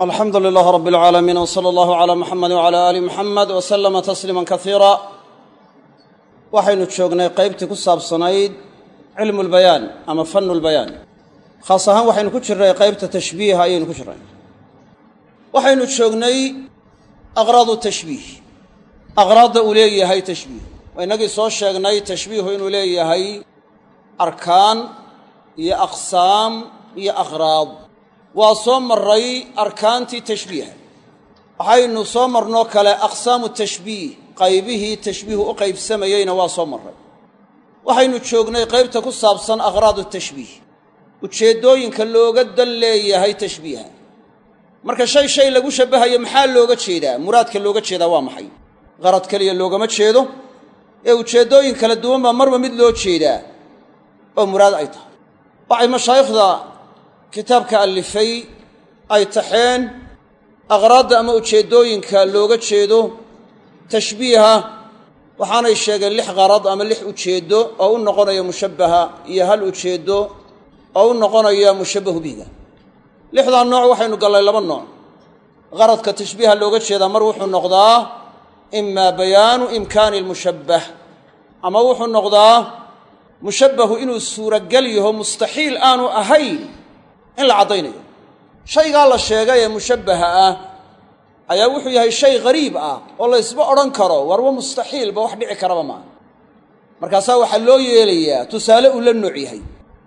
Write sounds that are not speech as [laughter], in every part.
alxamdu lilaah rab اlcaalamiin w sala allahu calaa muxamedi wcala aali muxamed w salama tasliima kasiira waxaynu joognay qaybtii ku saabsanayd cilmu lbayaan ama fanu lbayaan khaas ahaan waxaynu ku jirnay qaybta tashbiiha ayaynu ku jirnay. Waxaynu joognay aqraadu tashbiih. Aqraadda uu leeyahay tashbiih. Waa innagii soo sheegnay tashbiihu inuu leeyahay arkaan iyo aqsaam iyo aqraad waa soo maray arkaantii tashbiiha. Waxaynu soo marnoo kale aqsaamu tashbiih qaybihii tashbiihu u qaybsamayeyna waa soo marray. Waxaynu joognay qaybta ku saabsan aqraadu tashbiih. Ujeeddooyinka looga dan leeyahay tashbiiha. Marka shay shay lagu shabbahayo maxaa looga jeedaa? Muraadka looga jeedaa waa maxay? Qarad keliya loogama jeedo? Ee ujeeddooyin kala duwan baa marba mid loo jeedaa. Oo muraad ay tahay. Waxay mashaayikhda kitaabka allifay ay taxeen aqraadda ama ujeeddooyinka looga jeedo tashbiiha waxaanay sheegeen lix qarad ama lix ujeeddo oo u noqonaya mushabbaha iyo hal ujeeddo oo u noqonaya mushabbahu bihiga lixdaa nooc waxaynu gallay laba nooc. Qaradka tashbiiha looga jeedaa mar wuxuu noqdaa imaa bayaanu imkaani almushabbah ama wuxuu noqdaa mushabbahu inuu suuragal yaho mustaxiil aanu ahayn in la caddaynayo. Shaygaa la sheegay ee mushabbaha ah ayaa wuxuu yahay shay ghariib ah oo la ysba odhan karo warwa mustaxiilba wax dhici karaba maaha markaasaa waxaa loo yeelayaa tusaale uu la nooc yahay.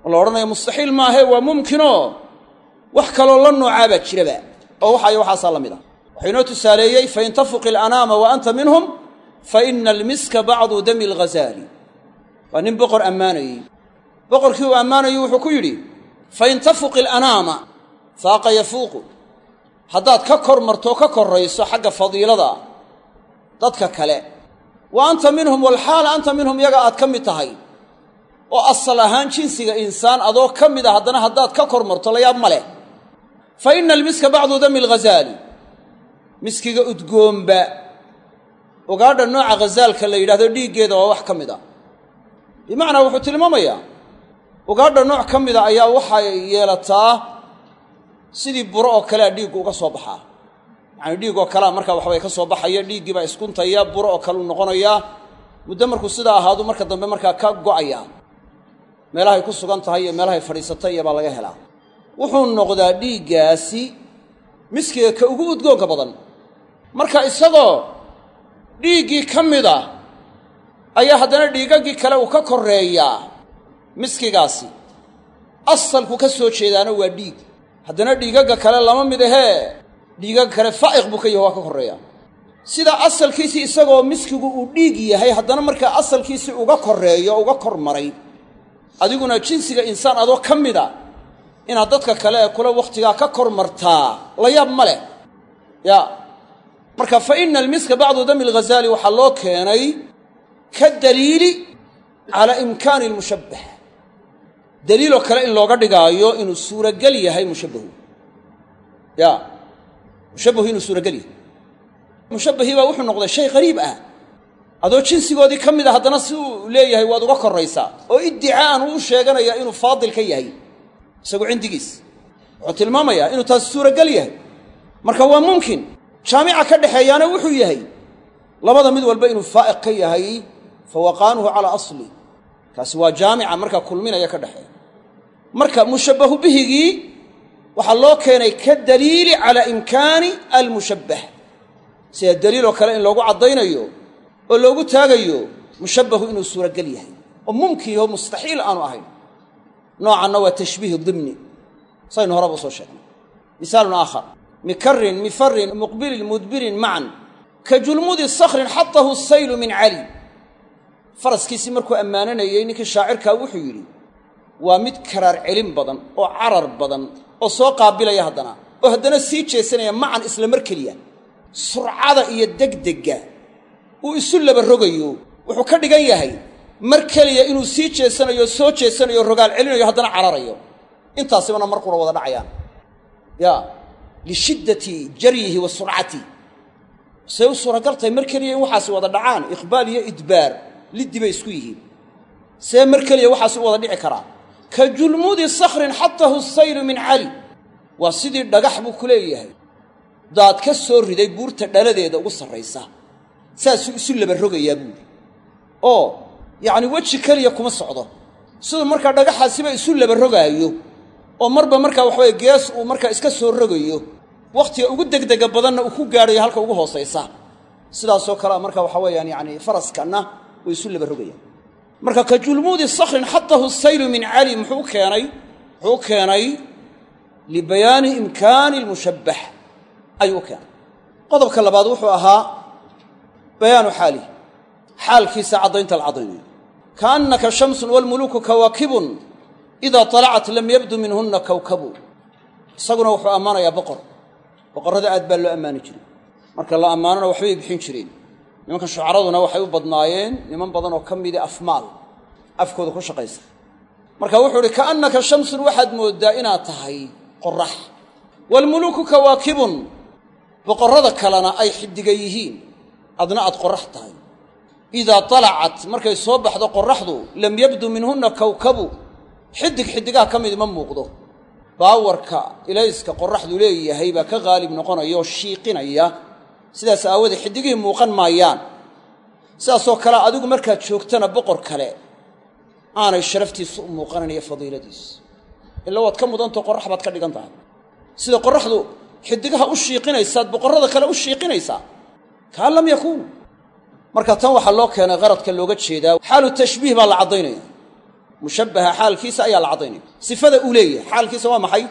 Oo la odhanaya mustaxiil maahe waa mumkinoo? Wax kaloo la noocaa baa jiraba. Oo waxayo waxaasaa la mid ah. Wuxuu inoo tusaaleeyey fain tafuqi alanaama wa anta minhum fa ina almiska bacdu dami alghazaali waa nin boqor ammaanayey. Boqorkii uu ammaanayey wuxuu ku yidhi fain tafuqi alanaama faaqa yafuuqu. Haddaad ka kor martoo ka korrayso xagga fadiilada dadka kale. Wa anta minhum walxaala anta minhum yaga aad ka mid tahay. Oo asal ahaan jinsiga insaan adoo ka mid a haddana haddaad ka kor marto la yaab ma leh. Fa ina almiska bacdu dami alghazaali. Miskiga udgoomba ogaadha nooca ghazaalka la yidhahdo dhiiggeeda waa wax ka mid a bimacnaa wuxuu tilmaamayaa ogaadha nooc ka mida ayaa waxay yeelataa sidii buro oo kalea dhiiggu uga soo baxaa. Yacani dhiig oo kalea markaa waxbay ka soo baxaya dhiiggii baa iskuntaya buro oo kale u noqonayaa muddo markuu sidaa ahaadu marka dambe markaa ka go'ayaa. Meelahay ku sugan tahay iyo meelahay fadhiisatay iyo baa laga helaa. Wuxuu noqdaa dhiiggaasi miskiga ka ugu udgoonka badan. Marka isagoo dhiiggii ka mida ayaa haddana dhiigaggii kale uu ka korreeyaa miskigaasi. Asalku ka soo jeedaana waa dhiig. Haddana dhiigagga kale lama mid ahee. Dhiigagga kale faa'iq buu ka yaho waa ka korreeyaa sida asalkiisii isagoo miskigu uu dhiig yahay haddana markaa asalkiisii uga korreeyo o uga kor maray adiguna jinsiga insaan adoo ka mida inaad dadka kale ee kule wakhtigaa ka kor martaa la yaab ma leh. Ya marka fa ina almiska bacdu dami alghazaali waxaa loo keenay ka daliili calaa imkaani almushabbah daliiloo kale in looga dhigaayo inuu suuragel yahay mushabbahu. Ya mushabbahu inuu suuragel yahay. Mushabbahii baa wuxuu noqday shay qariib ah. Adoo jinsigoodii ka mid a haddana si uu leeyahay waad uga korraysaa oo iddicaan uu u sheeganaya inuu faadil ka yahay. Isagu cindigiis wuxuu tilmaamayaa inuu taas suuragel yahay. Marka waa mumkin jaamica ka dhexeeyaana wuxuu yahay labada mid walba inuu faa'iq ka yahay fa waqaanuhu calaa asli. Kaasi waa jaamica markaa kulminaya ka dhexeeya marka mushabbahu bihigii waxaa loo keenay ka daliili calaa imkaani almushabbah. Sida daliiloo kale in loogu caddaynayo oo loogu taagayo mushabbahu inuu suuragel yahay. Oo mumkin yaho mustaxiil aanu ahayn. Noocanna waa tashbiih dimni. Saynu horaba u soo sheegnay. Misaalun aakhar. Mikarin mifarin muqbilin mudbirin macan ka julmudi sakhrin xatahu saylu min cali. Faraskiisii markuu ammaananayey ninkii shaacirkaa wuxuu yidhi waa mid karaar celin badan oo carar badan oo soo qaabilaya haddana oo haddana sii jeesanaya macan isla mar keliya. Surcada iyo degdegga uu isu laba rogayo wuxuu ka dhigan yahay mar keliya inuu sii jeesanayo soo jeesanayo rogaal celinayo haddana cararayo. Intaasibana mar qura wada dhacayaan. Ya lishiddati jaryihi wa surcati. Say u suuragaltahay mar keliya in waxaasi wada dhacaan iqbaal iyo idbaar liddi bay isku yihiin. See mar keliya waxaasi u wada dhici karaa ka julmudi sakhrin xatahu saylu min cali. Waa sidii dhagax buu ku leeyahay. Daad ka soo riday buurta dhaladeeda ugu sarraysa. Saasuu isu laba rogayaa buuri oo yacni weji keliya kuma socdo. Siduu markaa dhagaxaasiba isu laba rogaayo oo marba markaa waxaweye gees uu markaa iska soo rogayo wakhtiga ugu degdega badanna uu ku gaadhayo halka ugu hoosaysa. Sidaasoo kalea marka waxa weeyaan faraskanna way isu laba marka ka julmuudi sakrin xatahu saylu min cali muxuu keenay muxuu keenay libayaani imkaani lmushabbax ayuu keenay. Qodobka labaad wuxuu ahaa bayaanu xaalih xaalkiisa caddaynta la caddaynayo kaannaka shamsun waalmuluuku kawaakibun idaa talacat lam yabdu minhunna kawkabu. Isaguna wuxuu ammaanayaa boqor boqorrada aad baa loo ammaani jiray. Marka la ammaanona waxbay bixin jireen nimanka shucaraduna waxay u badnaayeen niman badan oo ka midi afmaal afkooda ku shaqaysa. Marka wuxuu uhi kaannaka shamsun waxaad mooddaa inaad tahay qorax waalmuluuku kawaakibun boqorrada kalena ay xiddiga yihiin adna aad qorax tahay. Idaa talacat markay soo baxdo qoraxdu lam yabdu minhunna kawkabu. Xiddig xiddigaha ka midi ma muuqdo. Baawarka ilayska qoraxdu leeyahay baa ka qaalib noqonaya oo shiiqinaya sidaas aawoodee xiddigihii muuqan maayaan. Sidaasoo kale adigu markaad joogtana boqor kale aanay sharaftiisu u muuqanayn iyo fadiiladiis ila waad ka mudantao qorrax baad ka dhigan tahay. Sida qorraxdu xiddigaha u shiiqinaysaad boqorrada kale u shiiqinaysaa. Kaan lam yakuun. Marka tan waxaa loo keenay qaradka looga jeedaa. Xaalu tashbiih baa la caddaynaya. Mushabbaha xaalkiisa ayaa la caddaynaya. Sifada uu leeyahay xaalkiisa waa maxay?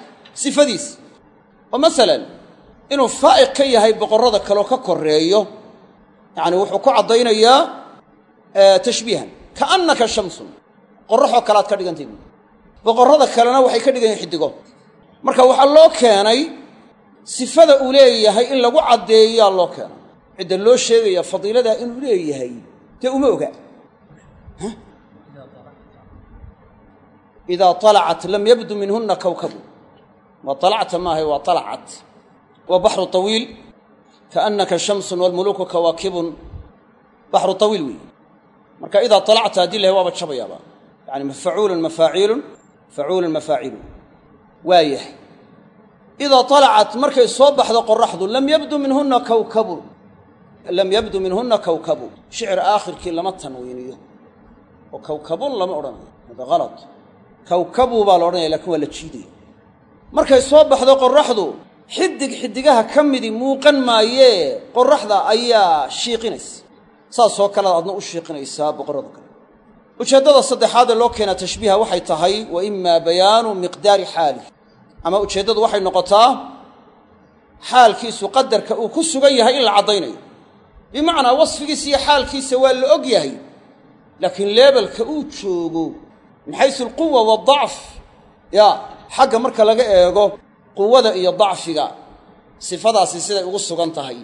Sifadiis. Oo masalan inuu faa'iq ka yahay boqorrada kaleoo ka korreeyo yacani wuxuu ku caddaynayaa tashbiihan. Kaannaka shamsun. Qorraxoo kale aad ka dhigantay buui boqorrada kalena waxay ka dhigan yihiin xiddigo marka waxaa loo keenay sifada uu leeyahay in lagu caddeeyaa loo keenay. Cidda loo sheegaya fadiiladaa inuu leeyahay dee uma oga. Idaa alacat lam yabdu minhunna kawkabu. Waa alacta maahay waa alacat waa baxru طawiil kaannaka shamsun waalmuluuku kawaakibun baxru طawiil weeye marka idaa alacta haddii lahay waaba jabayaaba. Yani facuulun mafaaciilun facuulun mafaaciilun waa yahay idaa alacat markay soo baxdo qoraxdu lam yabdu minhunna kawkabu. Lam yabdu minhunna kawkabu. Shicir aakhirkii lama tanwiiniyo oo kawkabun lama odhanayo. Hada ala kawkabu baa la odhanaya laakiin waa la jiidaya soo baxdo xiddig xiddigaha ka midi muuqan maayee qoraxda ayaa shiiqinaysa. Saasoo kalead adna u shiiqinaysaa boqorrada kale. Ujeeddada saddexaadee loo keenaa tashbiiha waxay tahay wa imaa bayaanu miqdaari xaalih ama ujeeddadu waxay noqotaa xaalkiisu qadarka uu ku sugan yahay in la caddaynayo. Bimacnaa wasfigiisa iyo xaalkiisa waa la og yahay laakiin leebelka uu joogo min xaysu alquwa waadacf ya xagga marka laga eego quwada iyo dacfiga sifadaasi siday ugu sugan tahay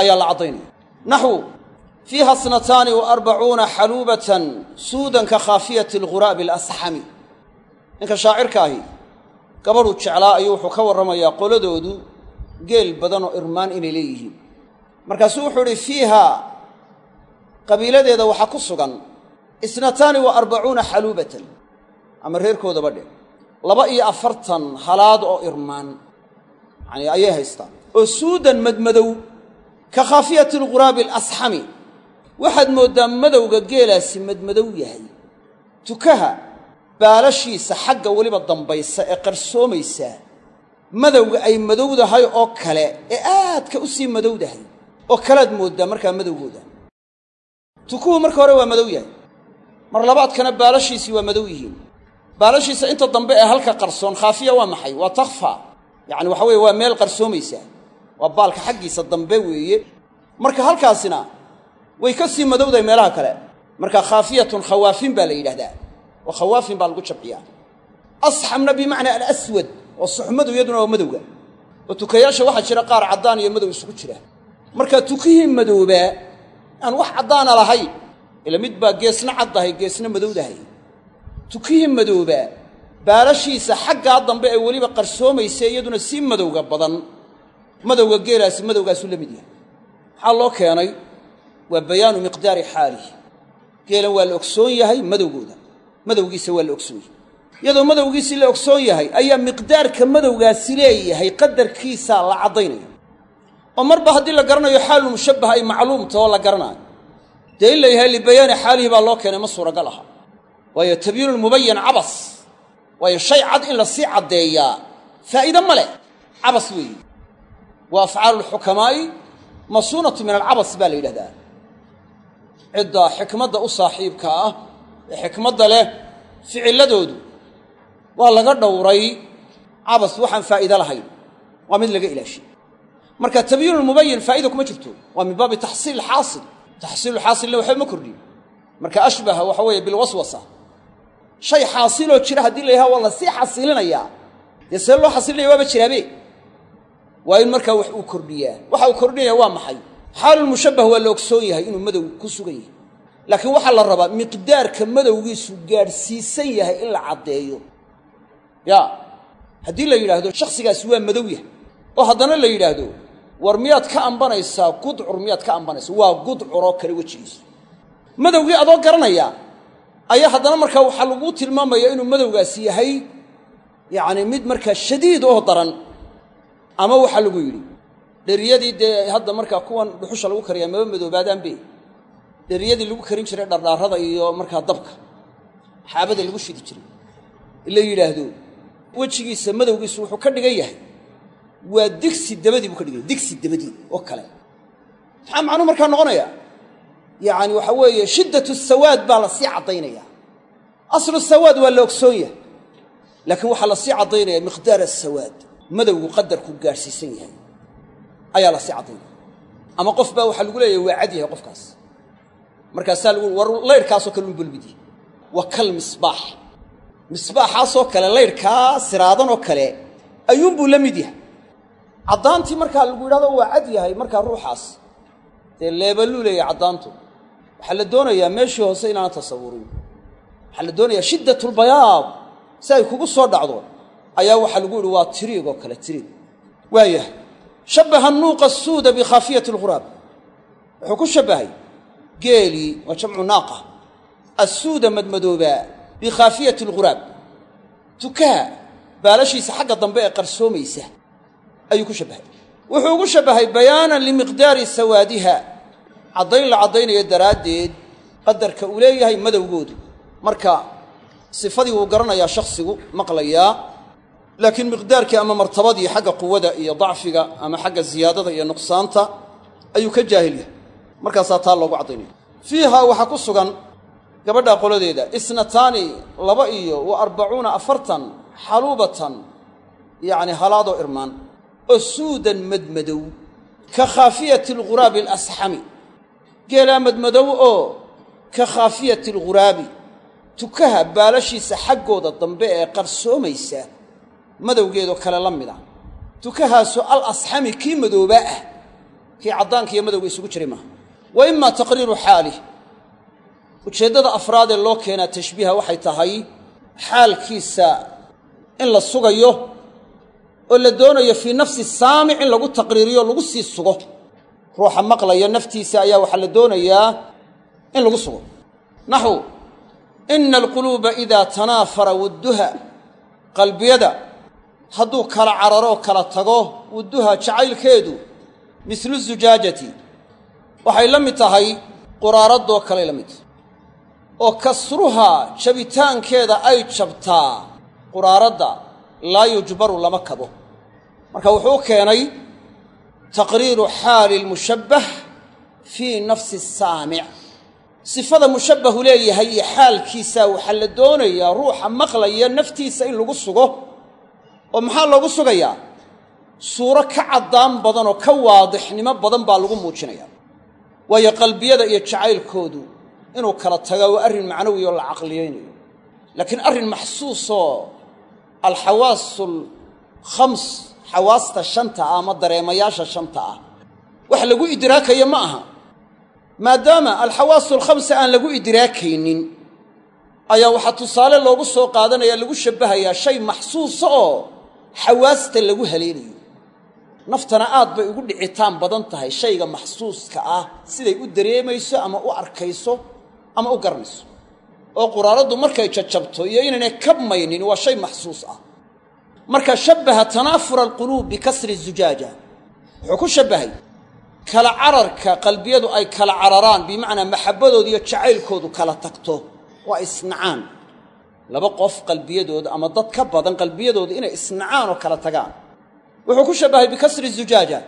ayaa la caddaynaya. Naxwu fiiha snataani wa arbacuuna xaluubatan suudan ka khaafiyati alghuraabi alasxami. Ninka shaacirka ahi gabadhuu jeclaa ayuu wuxuu ka warramayaa qoladoodu geel badan oo irmaan inay leeyihiin. Markaasuu wuxuu idhi fiiha qabiiladeeda waxaa ku sugan isnataani wa arbacuuna xaluubatan. Ama reerkoodaba dhe laba iyo afartan halaad oo irmaan. Yani ayay haystaan. Oo suudan madmadow ka khaafiyati alghuraabi alasxami waxaad mooddaa madowga geelaasi madmadow yahay. Tukaha baalashiisa xagga weliba dambaysa ee qarsoomaysaa madowga ay madowdahay oo kale ee aadka u sii madowdahay. Oo kalead mooddaa markaa madowgooda. Tukuhu marka hore waa madow yahay. Mar labaadkana baalashiisii waa madow yihiin baalashiisa inta dambe ee halka qarsoon khaafiya waa maxay? Waa takhfa. Yacani waxa weye waa meel qarsoomaysaa waa baalka xaggiisa dambe weeye. Marka halkaasina way ka sii madowdahay meelaha kale. Marka khaafiyatun khawaafin baa la yidhahdaa oo khawaafin baa lagu jabciyaa asxamna bimacnaa alaswad oo suxmadu iyaduna waa madowga. Oo tukayaasha waxaa jira qaar caddaan iyo madow isugu jira. Marka tukihii madoobaa aan wax caddaana lahayn ila mid baa geesna caddahay geesna madowdahay tukihii madoobaa baalashiisa xaggaa dambe ee weliba qarsoomaysa iyaduna sii madowga badan. Madowga geelaasi madowgaasuu la mid yahay. Maxaa loo keenay waa bayaanu miqdaari xaalih geelan waa la ogsoon yahay madowgooda. Madowgiisa waa la ogsoon yahay. Iyadoo madowgiisii la ogsoon yahay ayaa miqdaarka madowgaasi leeyahay qadarkiisaa la caddaynaya. Oo marba haddii la garanayo xaalul mushabbaha ay macluumta oo la garanaayo dee in la yahay libayaani xaalihi baa loo keenay ma suuragal aha waayo tabyiinu lmubayan cabas. Waayo shay cad in la sii caddeeyaa faa'iide ma leh. Cabas weeye wa afcaalu lxukamaa'i masuunatu min alcabas baa la yidhahdaa. Cidda xikmadda u saaxiibka ah ee xikmadda leh ficilladoodu waa laga dhowray cabas waxaan faa'iide lahayn. Waa mid laga ilaashay marka tabyiinu lmubayin faa'ida kuma jirto. Waa min baabi taxsiil ilxaasil taxsiilulxaasilna waxba ma kordhin. Marka ashbaha waxa weeye bilwaswasa shay xaasiloo jira haddii la yahaa waa la sii xasilinayaa dee see loo xasilinaya waaba jiraabe waa in markaa wax uu kordhiyaa. Waxa uu kordhinaya waa maxay? Xaalulmushabbah waa la ogsoon yahay inuu madow ku sugan yahay. Laakiin waxaa la rabaa miqdaarka madowgiisu gaadhsiisan yahay in la caddeeyo. Ya haddii la yidhaahdo shakhsigaasi waa madow yahay. Oo haddana la yidhaahdo war miyaad ka ambanaysaa gudcur miyaad ka ambanaysaa waa gudcuroo kale wejigiisu madowgii adoo garanaya ayaa haddana markaa waxaa laguu tilmaamaya inuu madowgaasi yahay yacni mid markaa shadiid oo daran ama waxaa lagu yidhi dheriyadii dee hadda markaa kuwan dhuxusha lagu kariyaa maba madoobaadaanbe dheriyadii lagu karin jiray dhardhaarada iyo markaa dabka. Xaabada lagu shidi jiray. La yidhaahdo wejigiisa madowgiisu wuxuu ka dhigan yahay. Waa digsi dabadii buu ka dhigaya digsi dabadii oo kale. Maxaa macnuu markaa noqonaya yacani waxa weeye shiddatu sawaad baa la sii caddaynaya. Aslu sawaad waa la ogsoon yahay. Laakiin waxaa la sii caddaynaya miqdaar asawaad madowgu qadarku gaadhsiisan yahay. Ayaa la sii caddaynaya. Ama qof baa waxaa lagu leeyahay waa cad yahay qofkaas. Markaasaa lagu war laydhkaasoo kale un bulbidi waa kal misbaax. Misbaaxaasoo kale laydhkaa siraadanoo kale ayuunbuu la mid yahay. Caddaantii markaa lagu yidhahdo waa cad yahay markaa ruuxaas. Dee leeballuu leeyahay caddaantu waxaa la doonayaa meeshii hoose inaana tasawurin waxaa la doonayaa shiddatulbayaad si ay kugu soo dhacdo ayaa waxaa lagu yidhi waa tiriig oo kale tiriig waayahay shabbaha nuuqa asuuda bikhaafiyati alghuraab wuxuu ku shabbahay geelii waa jamcu naaqa assuuda madmadoobaa bikhaafiyati alghuraab tukaha baalashiisa xagga dambe ee qarsoomaysa ayuu ku shabbahay. Wuxuu ugu shabbahay bayaanan limiqdaari sawaadiha caddayn la caddaynayo daraaddeed qadarka uu leeyahay madowgoodu. Marka sifadii wuu garanayaa shakhsigu maqlayaa laakiin miqdaarkii ama martabadii xagga quwada iyo dacfiga ama xagga ziyaadada iyo nuqsaanta ayuu ka jaahil yahay. Markaasaa taa loogu caddaynaya fiiha waxaa ku sugan gabadha qoladeeda isnataani laba iyo wa arbacuuna afartan xaluubatan yacni halaadoo irmaan oo suudan madmadow ka khaafiyati alghuraabi alasxami geelaa madmadow oo ka khaafiyati alghuraabi tukaha baalashiisa xaggooda dambe ee qarsoomaysa madowgeedoo kale la mid ah tukahaasoo al asxami kii madoobaa ah kii caddaanka iyo madowga isugu jiray maaha. Wa imaa taqriiru xaalih ujeeddada afraadee loo keenaa tashbiiha waxay tahay xaalkiisa in la sugayo oo la doonayo fii nafsi saamic in lagu taqriiriyo lagu sii sugo ruuxa maqlaya naftiisa ayaa waxaa la doonayaa in lagu sugo. Naxu ina alquluuba idaa tanaafara wudduha qalbiyada hadduu kala cararoo kala tago wudduha jacaylkeedu mislu zujaajati waxay la mid tahay quraaradoo kaley la mid. Oo kasruhaa jabitaankeeda ay jabtaa quraaradda laa yujbaru lama kabo. Marka wuxuu keenay taqriiru xaali lmushabbah fii nafsi saamic sifada mushabbahu leeyahay iyo xaalkiisaa waxaa la doonayaa ruuxa maqlaya naftiisa in lagu sugo oo maxaa loogu sugayaa suuro ka caddaan badan oo ka waadixnimo badan baa lagu muujinaya waayo qalbiyada iyo jacaylkoodu inuu kala taga waa arrin macnawi oo la caqliyaynayo laakiin arrin maxsuusoo alxawaasul khams xawaasta shanta ah ama dareemayaasha shanta ah. Wax lagu idraakayo ma aha. Maadaama alxawaasu alkhamsa aan lagu idraakaynin ayaa waxaa tusaale loogu soo qaadanaya lagu shabbahayaa shay maxsuusa oo xawaasta lagu haleelayo. Naftana aad bay ugu dhicitaan badan tahay shayga maxsuuska ah siday u dareemayso ama u arkayso ama u garanayso oo quraaraddu markay jajabto iyo inaynay kabmaynin waa shay maxsuus ah marka shabbaha tanaafura alquluub bikasri zujaaja. Wuxuu ku shabbahay kala cararka qalbiyadu ay kala cararaan bimacnaa maxabbadooda iyo jacaylkoodu kala tagto. Waa isnacaan. Laba qof qalbiyadooda ama dad ka badan qalbiyadooda inay isnacaan oo kala tagaan. Wuxuu ku shabbahay bikasri zujaaja.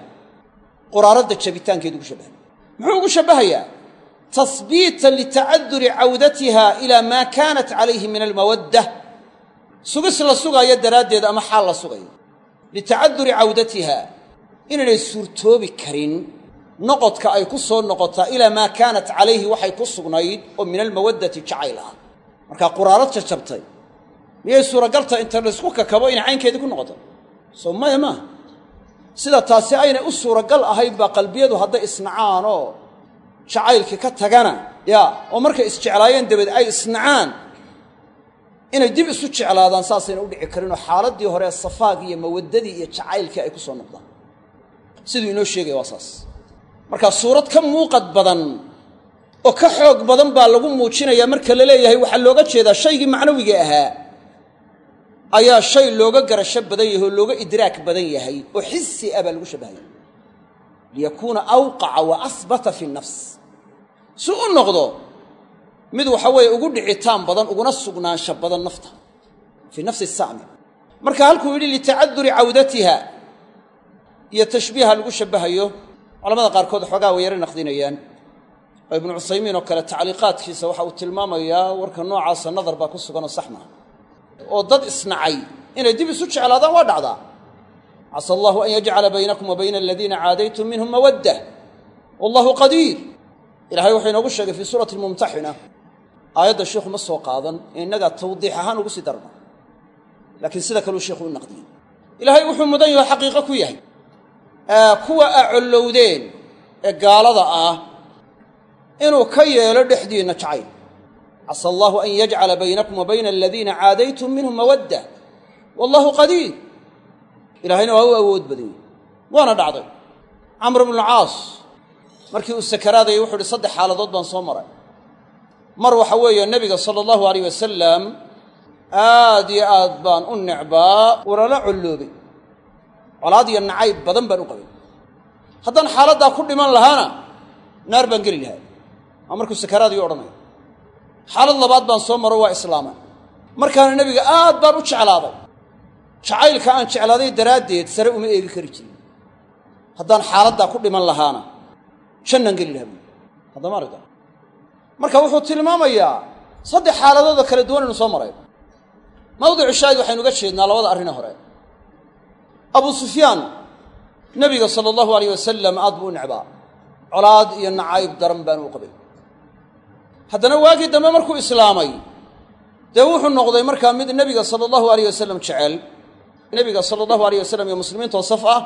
Quraaradda jabitaankeedu ku shabbahay. Muxuu ugu shabbahayaa? Tasbiitan litacaduri cawdatiha ilaa maa kaanat calayhi min almawadda sugis la sugaayo daraaddeed ama xaal la sugayo. Litacaduri cawdatiha inaynay suurtoobi karin noqodka ay ku soo noqotaa ilaa maa kaanat calayhi waxay ku sugnayd oo min almawaddati jacayl ah. Markaa quraarad jajabtay. Miyay suuragalta inta laysku kakabo inay caynkeedii ku noqoto? Soo maya maaha sida taasi aynay u suuragal ahayn baa qalbiyadu hadday isnacaan oo jacaylkii ka tagana. Yaa oo markay isjeclaayeen dabeed ay isnacaan inay dib isu jeclaadaan saasayna u dhici karinoo xaaladdii hore safaagii iyo mawaddadii iyo jacaylkii ay ku soo noqdaan. Siduu inoo sheegaya waa saas. Markaa suurad ka muuqad badan oo ka xoog badan baa lagu muujinayaa marka la leeyahay waxaa looga jeedaa shaygii macnawiga ahaa. Ayaa shay looga garasho badan yahay oo looga idraak badan yahay oo xisi ah baa lagu shabbahaya liyakuuna awqaca wa ahbata fi nafs. Si u noqdo mid waxa weeye ugu dhicitaan badan uguna sugnaansho badan nafta fii nafsi saami marka halkuu yidhi litacaduri cawdatiha iyo tashbiiha lagu shabbahayo culamada qaarkood xoogaa way yaro naqdinayaan. Oo ibnu cuthaymiin oo kale tacliiqaadkiisa waxa uu tilmaamayaa warka noocaasa nadar baa ku suganoo sax maaha oo dad isnacay inay dib isu jeclaadaan waa dhacdaa. Casa allahu an yajcala baynakum wa bayna aladiina caadaytum minhum mawadda wallahu qadiir. Ilahay wuxuu inoogu sheegay fii suurati almumtaxina aayadda sheikhu ma soo qaadan innagaa tawdiix ahaan ugu sii darna laakiin sida kaleu sheikhu u naqdiyey ilaahay wuxuu mudan yaho xaqiiqo ku yahay. Kuwa aa collowdeen ee gaalada ah inuu ka yeelo dhexdiinna jacayl. Casa allaahu an yajcala baynakum wa bayna aladiina caadaytum minhum mawadda. Wallahu qadiir. Ilaahayna waa u awood badanyey waana dhacday. Camr bnualcaas markii uu sakaraadayay wuxuu uhi saddex xaaladood baan soo maray mar waxa weeye nebiga sala allahu alayh wasalam aad iyo aad baan u necbaa walala colloobay. Colaad iyo nacayb badan baan u qabay. Haddaan xaaladdaa ku dhiman lahaana naar baan geli lahaa. Maa markuu sakaraadayu odhanaya. Xaalad labaad baan soo maro waa islaama markaana nebiga aad baan u jeclaaday. Jacaylka aan jeclaaday daraaddeed sare uma eegi kari jirin. Haddaan xaaladdaa ku dhiman lahaana jannaan geli lahaa. Buui haddama aragta marka wuxuu tilmaamayaa saddex xaaladoodoo kala duwan inu soo maray. Mawdicu shaahid waxaynu uga jeednaa labada arrine hore. Abu sufyaan nebiga sala allahu alayh wasalam aad buu u necbaa colaad iyo nacayb daran baanu u qabay. Haddana waagii dambe markuu islaamay dee wuxuu noqday markaa mid nebiga sala allahu alayh wasalam jecel nebiga sala allahu alayh wasalam iyo muslimiintoo saf ah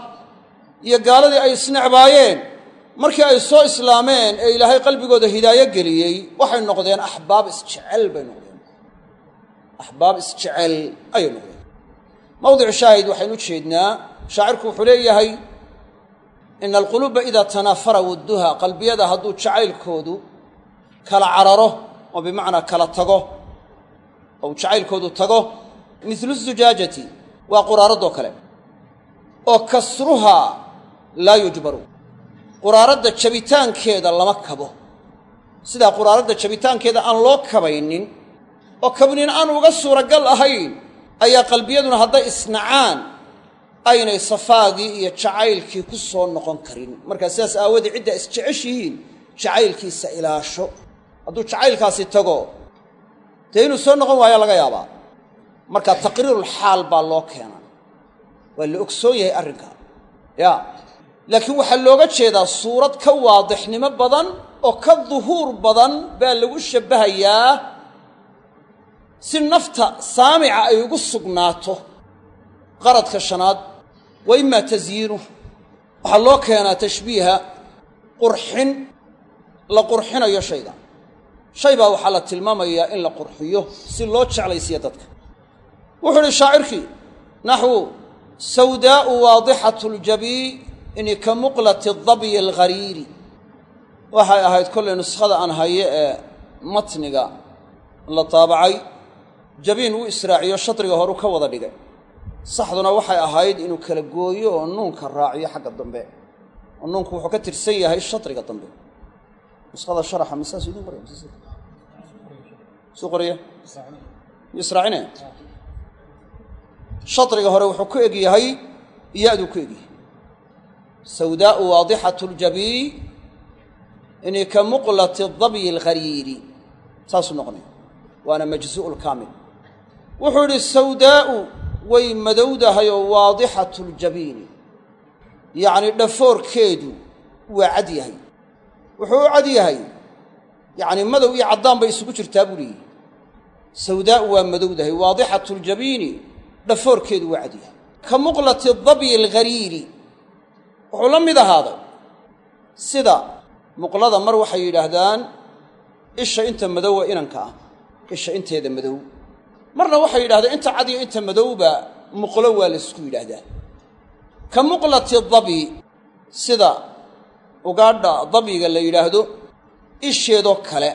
iyo gaaladii ay isnecbaayeen markii ay soo islaameen ee ilaahay qalbigooda hidaayo geliyey waxay noqdeen axbaab isjecel bay noqdeen. Axbaab isjecel ayay noqdeen. Mawdicu shaahid waxaynu u jeednaa shaacirku wuxuu leeyahay ina alquluuba idaa tanaafara wudduha qalbiyada hadduu jacaylkoodu kala cararo oo bimacnaa kala tago ou jacaylkoodu tago midlu zujaajati waa quraaradoo kale oo kasruhaa laa yujbaru quraaradda jabitaankeeda lama kabo. Sidaa quraaradda jabitaankeeda aan loo kabaynin oo kabnin aan uga suuragal ahayn ayaa qalbiyaduna hadday isnacaan aynay safaagii iyo jacaylkii ku soo noqon karin. Markaa sidaas aawoodee ciddaa isjeceshihiin jacaylkiisa ilaasho. Hadduu jacaylkaasi tago dee inuu soo noqon waayo laga yaabaa. Marka taqriirulxaal baa loo keenaa. Waa la ogsoon yahay arrinkaa ya laakiin waxaa looga jeedaa suurad ka waadixnimo badan oo ka duhuur badan baa lagu shabbahayaa si nafta saamica ay ugu sugnaato. Qaradka shanaad wa imaa tasyiinu waxaa loo keenaa tashbiiha qurxin la qurxinayo shayga. Shay baa waxaa la tilmaamayaa in la qurxiyo si loo jeclaysiiyo dadka. Wuxuu uhi shaacirkii naxwu sawdaa'u waadixatu ljabiini ka muqlati dabyi alghariiri. Waxay ahayd kollay nuskhada aan haye ee matniga la taabacay. Jabiin uu israaciyo shadriga horu ka wada dhigay. Saxduna waxay ahayd inuu kala gooyo oo nuunka raaciyo xagga dambe. Oo nuunku wuxuu ka tirsan yahay shadriga dambe. Nuskhada sharaxa misaas idin qoraya suu qoraya? Israacinaya shadriga hore wuxuu ku eg yahay ya-duu ku egyahay sawdaau waadixat ljabii inay ka muqlati dabyi alghariiri saasuu noqonaya waana majzuu lkaamil wuxuu yidhi sawdaa'u way madowdahayoo waadixatu ljabiini yacni dhafoorkeedu waa cad yahay wuxuu u cad yahay yacni madow iyo caddaan bay isugu jirtaa buu leeyihi sawdaa'u waa madowdahay waadixatu ljabiini dhafoorkeedu waa cad yahay ka muqlati dabyi alghariiri wuxuu la mid ahaaday sida muqlada mar waxay yidhaahdaan isha inta madowa inanka ah isha inteeda madow. Marna waxay yidhahdeen inta cad iyo inta madowba muqlo waa laysku yidhaahdaa. Ka muqlati dabi sida ugaadha dabyiga la yidhaahdo isheedoo kale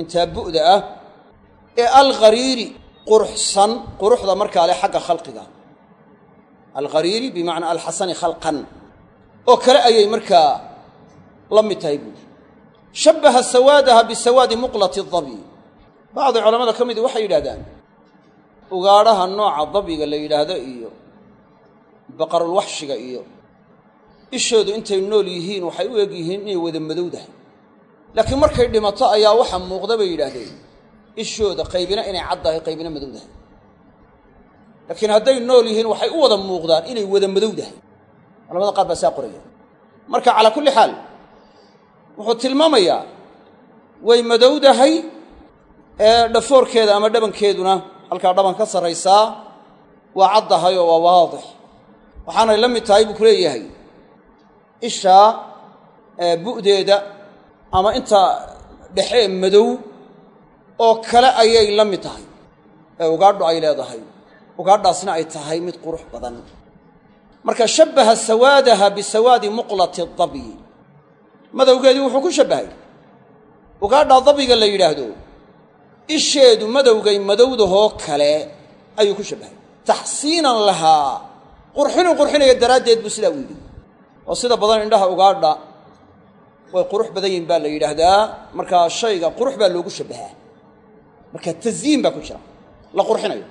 intaa bu'da ah ee alghariiri quruxsan quruxda markaa leh xagga khalqiga alghariiri bimacnaa alxasani khalqan. Oo kale ayay markaa la mid tahay buuri shabbaha sawaadaha bisawaadi muqlati dabyi bacdi culamada ka midi waxay yidhahdaan ugaadhaha nooca dabyiga la yidhaahdo iyo baqarulwaxshiga iyo ishoodu intay nool yihiin waxay u eg yihiin inay wada madowdahay. Laakiin markay dhimato ayaa waxa muuqda bay yidhaahdeen. Ishooda qaybina inay caddahay qaybina madowdahay laakiin hadday nool yihiin waxay u wada muuqdaan inay wada madowdahay. Culamada qaar baa saa qoraya. Marka calaa kulli xaal wuxuu tilmaamayaa way madowdahay ee dhafoorkeeda ama dhabankeeduna halkaa dhaban ka sarraysaa waa caddahay oo waa waadix. Waxaanay la mid tahay buu ku leeyahay ishaa bu'deeda ama inta dhexe madow oo kale ayay la mid tahay. Ee ugaadhu ay leedahay ugaadhaasna ay tahay mid qurux badan. Marka shabbaha sawaadaha bisawaadi muqlati dabyi madowgeedii wuxuu ku shabbahay. Ugaadhaa dabyiga la yidhaahdo isheedu madowgay madowdahoo kale ayuu ku shabbahay. Taxsiinan lahaa qurxinuu qurxinaya daraaddeed buu sidaa u yidhi. Oo sida badan indhaha ugaadha way qurux badan yihiin baa la yidhaahdaa. Markaa shayga qurux baa loogu shabbahaa. Marka tasyiin baa ku jira. La qurxinayo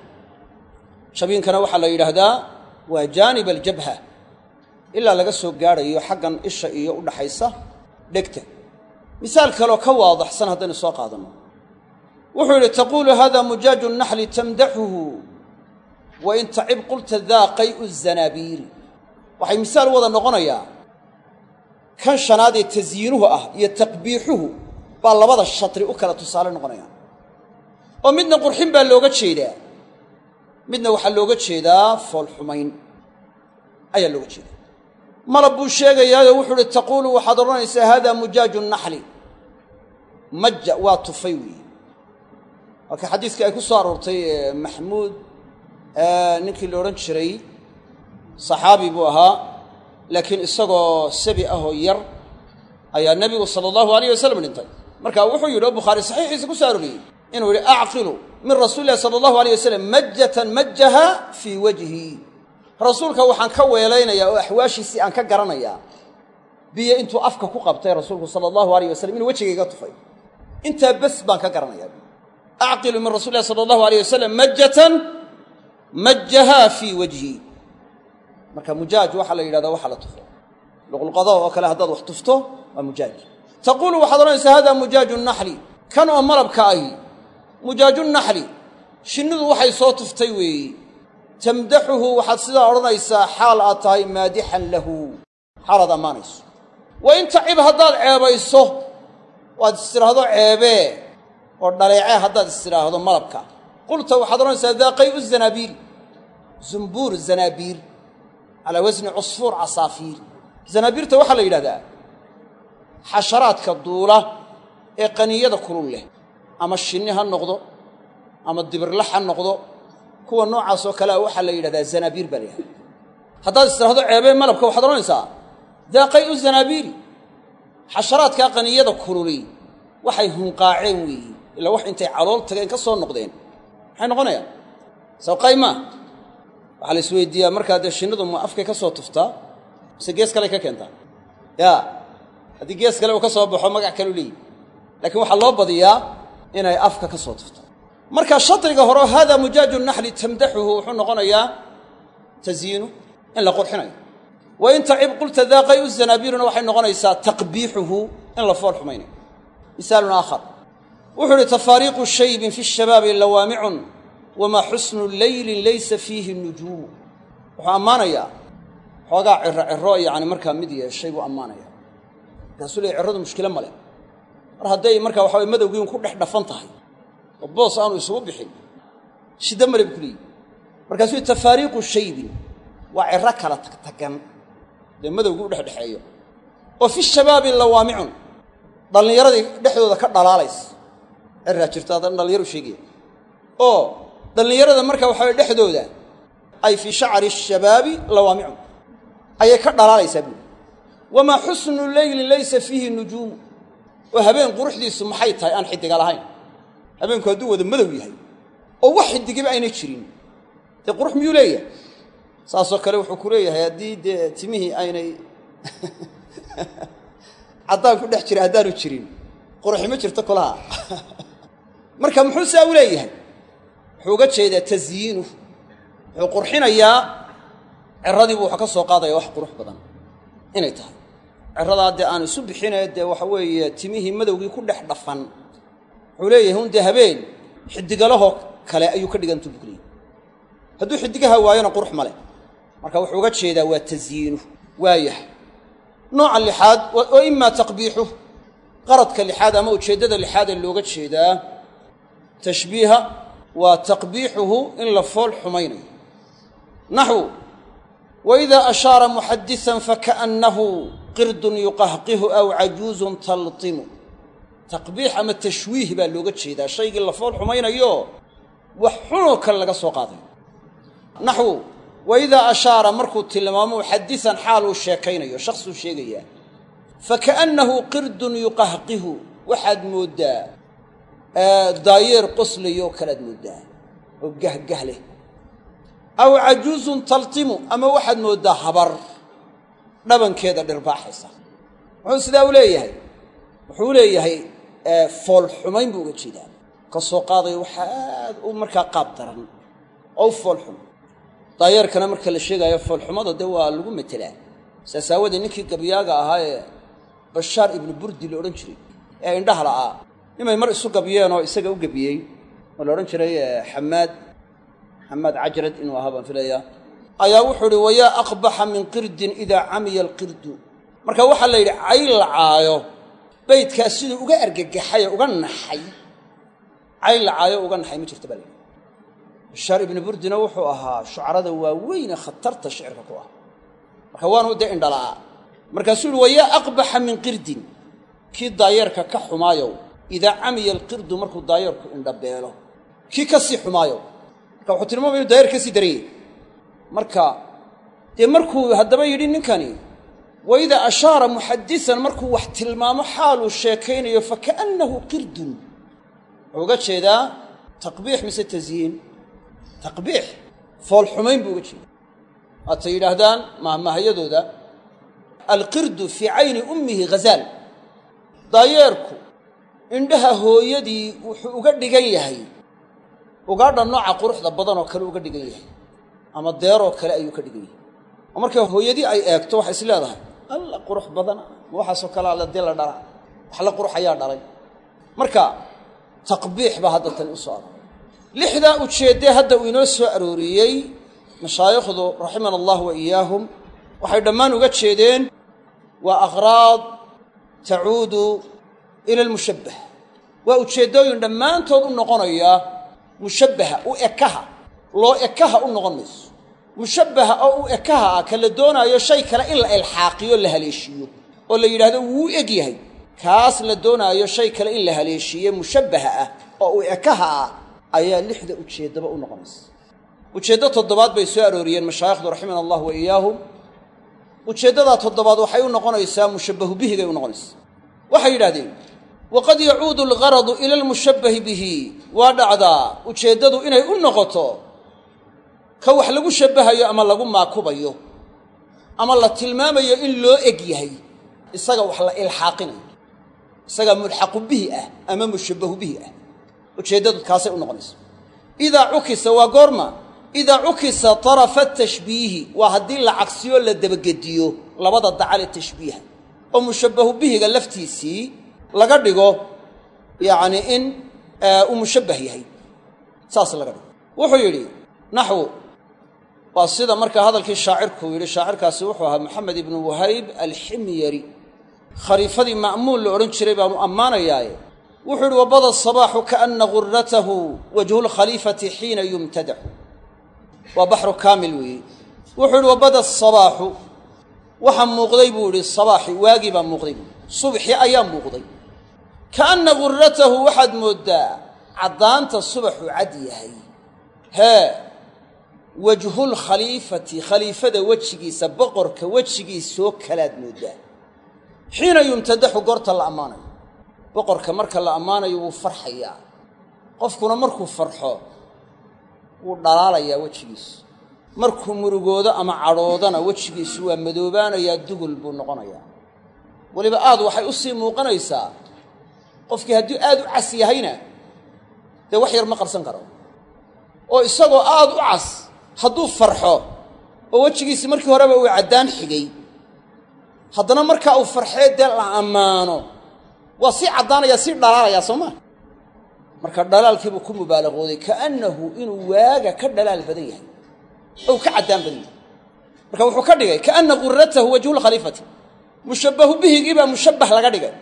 shabiinkana waxaa la yidhaahdaa waa jaanib aljabha. Ilaa laga soo gaadhayo xaggan isha iyo u dhaxaysa dhegta. Misaal kaleo ka waadaxsan haddaynu soo qaadanno wuxuu yidhi taquulu hada mujaaju naxli tamdaxuhu wa in tacib qulta daa qay'u zanaabiiri. Waxay misaal wada noqonayaa kan shanaad ee tasyiinuhu ah iyo taqbiixuhu baa labada shatri u kala tusaale noqonayaan. Oo midna qurxin baa looga jeedaa midna waxaa looga jeedaa foolxumayn ayaa looga jeedaa. Malab buu sheegayaayo wuxuu uhi taquulu waxaad odhanaysaa hada mujaaju naxli. Majja waa tufay weeye waa ka xadiiskii ay ku soo aroortay maxmuud ninkii la odhan jiray saxaabi buu ahaa laakiin isagoo sabi ahoo yar ayaa nebigu sala allahu alayh wasalam dhintay marka wuxuu yidhi oo bukhaari saxiixiisa ku soo arooriyey inuu yidhi acqilu min rasuuli illahi sala allahu alayh wasalam majjatan majjaha fii wajhi. Rasuulka waxaan ka weelaynayaa oo axwaashiisii aan ka garanayaa biyo intuu afka ku qabtay rasuulku sala allahu alayh wasalam inuu wejigayga tufay. Intaa bes baan ka garanayaa. Acqilu min rasuli illahi sala allahu alayh wasalam majjatan majjaha fii wajhi. Marka mujaaj waxaa la yidhahdaa waxa la tufo luqluqadaha oo kale haddaad wax tufto waa mujaaj. Taquulu waxaad odhanaysaa hada mujaaju naxli. Kan oo malabka ahi mujaaju naxli shinnidu waxay soo tuftay weeye tamdaxuhu waxaad sidaa odhanaysaa xaal aad tahay maadixan lahu. Xaalaad ammaanayso. Wa in tacib haddaad ceebayso waad istidhaahdo ceebee oo dhaleecee haddaad istidhaahdo malabka. Qulta waxaad odhanaysaa daa qay'u zanaabiil. Zumbuur zanaabiir calaa wasni cusfuur casaafiir zanaabiirta waxaa la yidhahdaa xasharaadka duula ee qaniyada kulul leh ama shinni ha noqdo ama dibirlax ha noqdo kuwa noocaasoo kalea waxaa la yidhahdaa zanaabiir baa la yidhahda haddaad istiraahdo ceebee malabka waxaad odhanaysaa daa qay'u zanaabiiri? Xasharaadkaa qaniyada kululi waxay hunqaaceen weeyi ilaa wax intay calool tageen ka soo noqdeen. Maxay noqonayaan sawqay maa waxaa la isweydiiyaa markaa dee shinnidu ma afkay ka soo tuftaa? Mise gees kaley ka keentaa? Ya haddii gees kale uu ka soo baxo magac kalu leeyihi lakiin waxaa loo badiyaa inay afka ka soo tufto. Marka shadriga hore hada mujaaju naxli tamdaxuhu wuxuu noqonayaa tasyiinu in la qurxinayo. Wa in tacib qulta daaqay u zanaabiiluna waxay noqonaysaa taqbiixuhu in la fool xumaynayo. Misaalun aakhar. Wuxuu uhi tafaariiqu shaybin fi shabaabi lawaamicun wamaa xusnu leylin laysa fiihi nujuumu wuxuu ammaanayaa xoogaa ciro ciro yani markaa mid yeeshay buu ammaanaya markaasuu leey cirradu mushkilo male mar hadday markaa waxa way madowgiin ku dhex dhafan tahay oo boos aanu isugu bixin shiddo male bu ku leeyihi markaasuu tafaariiqu shaybin waa ciro kala tagtagan dee madowgii u dhexdhexeeyo oo fi shabaabi lawaamicun dhallinyaradii dhexdooda ka dhalaalaysa. Ciraa jirta haddana dhallinyaru sheegaya. Oo dhallinyarada marka waxa way dhexdooda ay fii shacri shabaabi lawaamicun ayay ka dhalaalaysaa buuli wamaa xusnu leyli laysa fiihi nujuumu oo habeen quruxdiisu maxay tahay aan xiddiga lahayn? Habeenku hadduu wada madow yahay oo wax xiddigiba aynay jirin. Dee qurux miyuu leeyahay? Saasoo kale wuxuu ku leeyahay haddii dee timihii aynay [laughs] caddaan ku dhex jira haddaanu jirin quruxi ma jirto kulaha [laughs] marka muxuu saa u leeyahay? Wuxuu uga jeedaa tasyiinu wuxuu qurxinayaa ciradii buu waxa ka soo qaadaya wax qurux badan. Inay tahay ciradaa dee aan isu bixine dee waxa weeye timihii madowgii ku dhex dhafan. Wuxuu leeyahay un dee habeen xidigalahoo kale ayuu ka dhiganta bukliyi hadduu xidigaha waayona qurux male marka wuxuu uga jeedaa waa tasyiinu waayahay nooca lixaad oo imaa taqbiixu qaradka lixaad ama ujeeddada lixaad ee looga jeedaa tashbiiha waa taqbiixuhu in la fool xumaynayo. Naxwu waidaa ashaara muxadisan fakaannahu qirdun yuqahqihu aw cajuuzun taltimu. Taqbiix ama tashwiih baa looga jeedaa. Shaygii la fool xumaynayo wax xunoo kale laga soo qaadayo naxwu waidaa ashaara markuu tilmaamo muxadisan xaaluu sheekaynayo shaksuu sheegayaa fakaannahu qirdun yuqahqihu waxaad mooddaa daayeer qoslayo kalaad mooddaa oo gahgah leh. Aw cajuuzun taltimu ama waxaad mooddaa habar dhabankeeda dhirbaaxaysa muxuu sidaa u leeyahay wuxuu leeyahay fool xumayn buu uga jeedaa. Ka soo qaadayo waxaa aad u markaa qaab daran oo u fool xum daayeerkana marka la sheegaayo foolxumada dee waa lagu metelaa. Saas aawadee ninkii gabyaaga ahaa ee bashaar ibnu burdi la odhan jiray ee indhaha la'aa nimay mar isu gabyeen oo isaga u gebiyey oo la odhan jiray xamaad xamaad cajrad inuu ahaa baan filayaa ayaa wuxuu ihi wayaa aqbaxa min qirdin idaa camiya alqirdu. Marka waxaa la yidhi cayl la caayo siduu uga argagaxay uga naxay. Cayl la uga naxay ma jirta baa la yidhi. Bashaar ibnu burdina wuxuu ahaa shucarada waaweyne khatarta shicirka ku ah. Marka waanu dee indhala'aa markaasuu yihi wayaa aqbaxa min qirdin. Kii daayeerka ka xumaayow idaa camiya alqirdu markuu daayeerku indhabeelo kii ka sii xumaayow. Marka wuxuu tilmaamaya inu daayeer ka sii daranyay marka dee markuu haddaba yidhi ninkani waidaa ashaara muxadisan markuu wax tilmaamo xaaluu sheekaynayo fakaannahu qirdun. Wuxuu uga jeedaa taqbiix mise tasyiin taqbiix. Fool xumayn buu uga jeeda waatay yidhaahdaan mahmahayadooda alqirdu fii cayni ummihi ghazaal daayeerku indhaha hooyadii wuxuu uga dhigan yahay. Ugaadha nooca quruxda badanoo kale uga dhigan yahay ama deeroo kale ayuu ka dhigan yahay. Oo markay hooyadii ay eegto waxay is leedahay alla qurux badana ma waxaasoo kale alla dee la dhalaa wax la qurux ayaa dhalay. Marka taqbiix baa hadda tani u soo aroray lixdaa ujeeddee hadda uu inoo soo arooriyey mashaayikhdu raximana allah wa iyaahum waxay dhammaan uga jeedeen waa akhraad tacuudu ila almushabbah. Waa ujeeddooyin dhammaantood u noqonaya mushabbaha u ekaha loo ekaha u noqon mayso. Mushabbaha oo u ekaha ah ka la doonaayo shay kale in la ilxaaqiyo la haleeshiiyo oo la yidhaahdo wuu eg yahay. Kaas la doonaayo shay kale in la haleeshiiye mushabbaha ah oo u ekaha ah ayaa lixda ujeeddaba u noqonaysa ujeeddo toddobaad bay soo arooriyeen mashaayikhdu raximana allah wa iyaahum. Ujeeddadaa toddobaad waxay u noqonaysaa mushabbahu bihigay u noqonaysaa waxay yidhahdeen waqad yacuudu algaradu ila almushabbahi bihi. Waa dhacdaa ujeeddadu inay u noqoto ka wax lagu shabbahayo ama lagu maakubayo ama la tilmaamayo in loo eg yahay isaga wax la ilxaaqinayo isagaa mulxaqu bihi ah ama mushabbahu bihi ah. Ujeeddadu kaasay u noqonaysa idaa cukisa waa goorma. Idaa cukisa tarafa tashbiihi. Waa haddii la cagsiyo la dabagediyo labada dacale tashbiiha. Oo mushabbahu bihiga laftiisii laga dhigo yacni in uu mushabbah yahay. Saas laga dhigo. Wuxuu yidhi naxwu waa sida marka hadalkii shaacirkuu yidhi shaacirkaasi wuxuu ahaa maxamed ibnu wahayb alximyari khaliifadii ma'muul la odhan jiray baanu ammaanayaaye. Wuxuu yidhi wabada sabaaxu kaana gurratahu wajhu lkhaliifati xiina yumtadaxu waa baxru kaamil weeye wuxuu yidhi wabada sabaaxu. Waxaa muuqday buu yidhi sabaaxi waagii baa muuqday. Buu subxi ayaa muuqday. Kaanna gurratahu waxaad mooddaa caddaanta subaxu cad yahay. Hee wajhulkhaliifati khaliifada wejigiisa boqorka wejigiisoo kalaad mooddaa xiina yumtadaxu goorta la ammaanayo boqorka marka la ammaanayo wuu farxayaa. Qofkuna markuu farxo wuu dhalaalayaa wejigiisu. Markuu murugoodo ama cadhoodana wejigiisu waa madoobaanayaa dugul buu noqonayaa. Weliba aad waxay u sii muuqanaysaa qofkii hadduu aad u cas yahayna dee wax yar ma qarsan karo. Oo isagoo aad u cas hadduu farxo oo wejigiisi markii horeba uu caddaan xigay haddana markaa uu farxee dee la ammaano waa sii caddaanayaa sii dhalaalayaa soo maa marka dhalaalkiibuu ku mubaalaqooday kaannahu inuu waaga ka dhalaal badan yahay ou ka caddaan badan yahay. Marka wuxuu ka dhigay kaanna gurratahu wajhulkhaliifati mushabbahu bihigii baa mushabbah laga dhigay.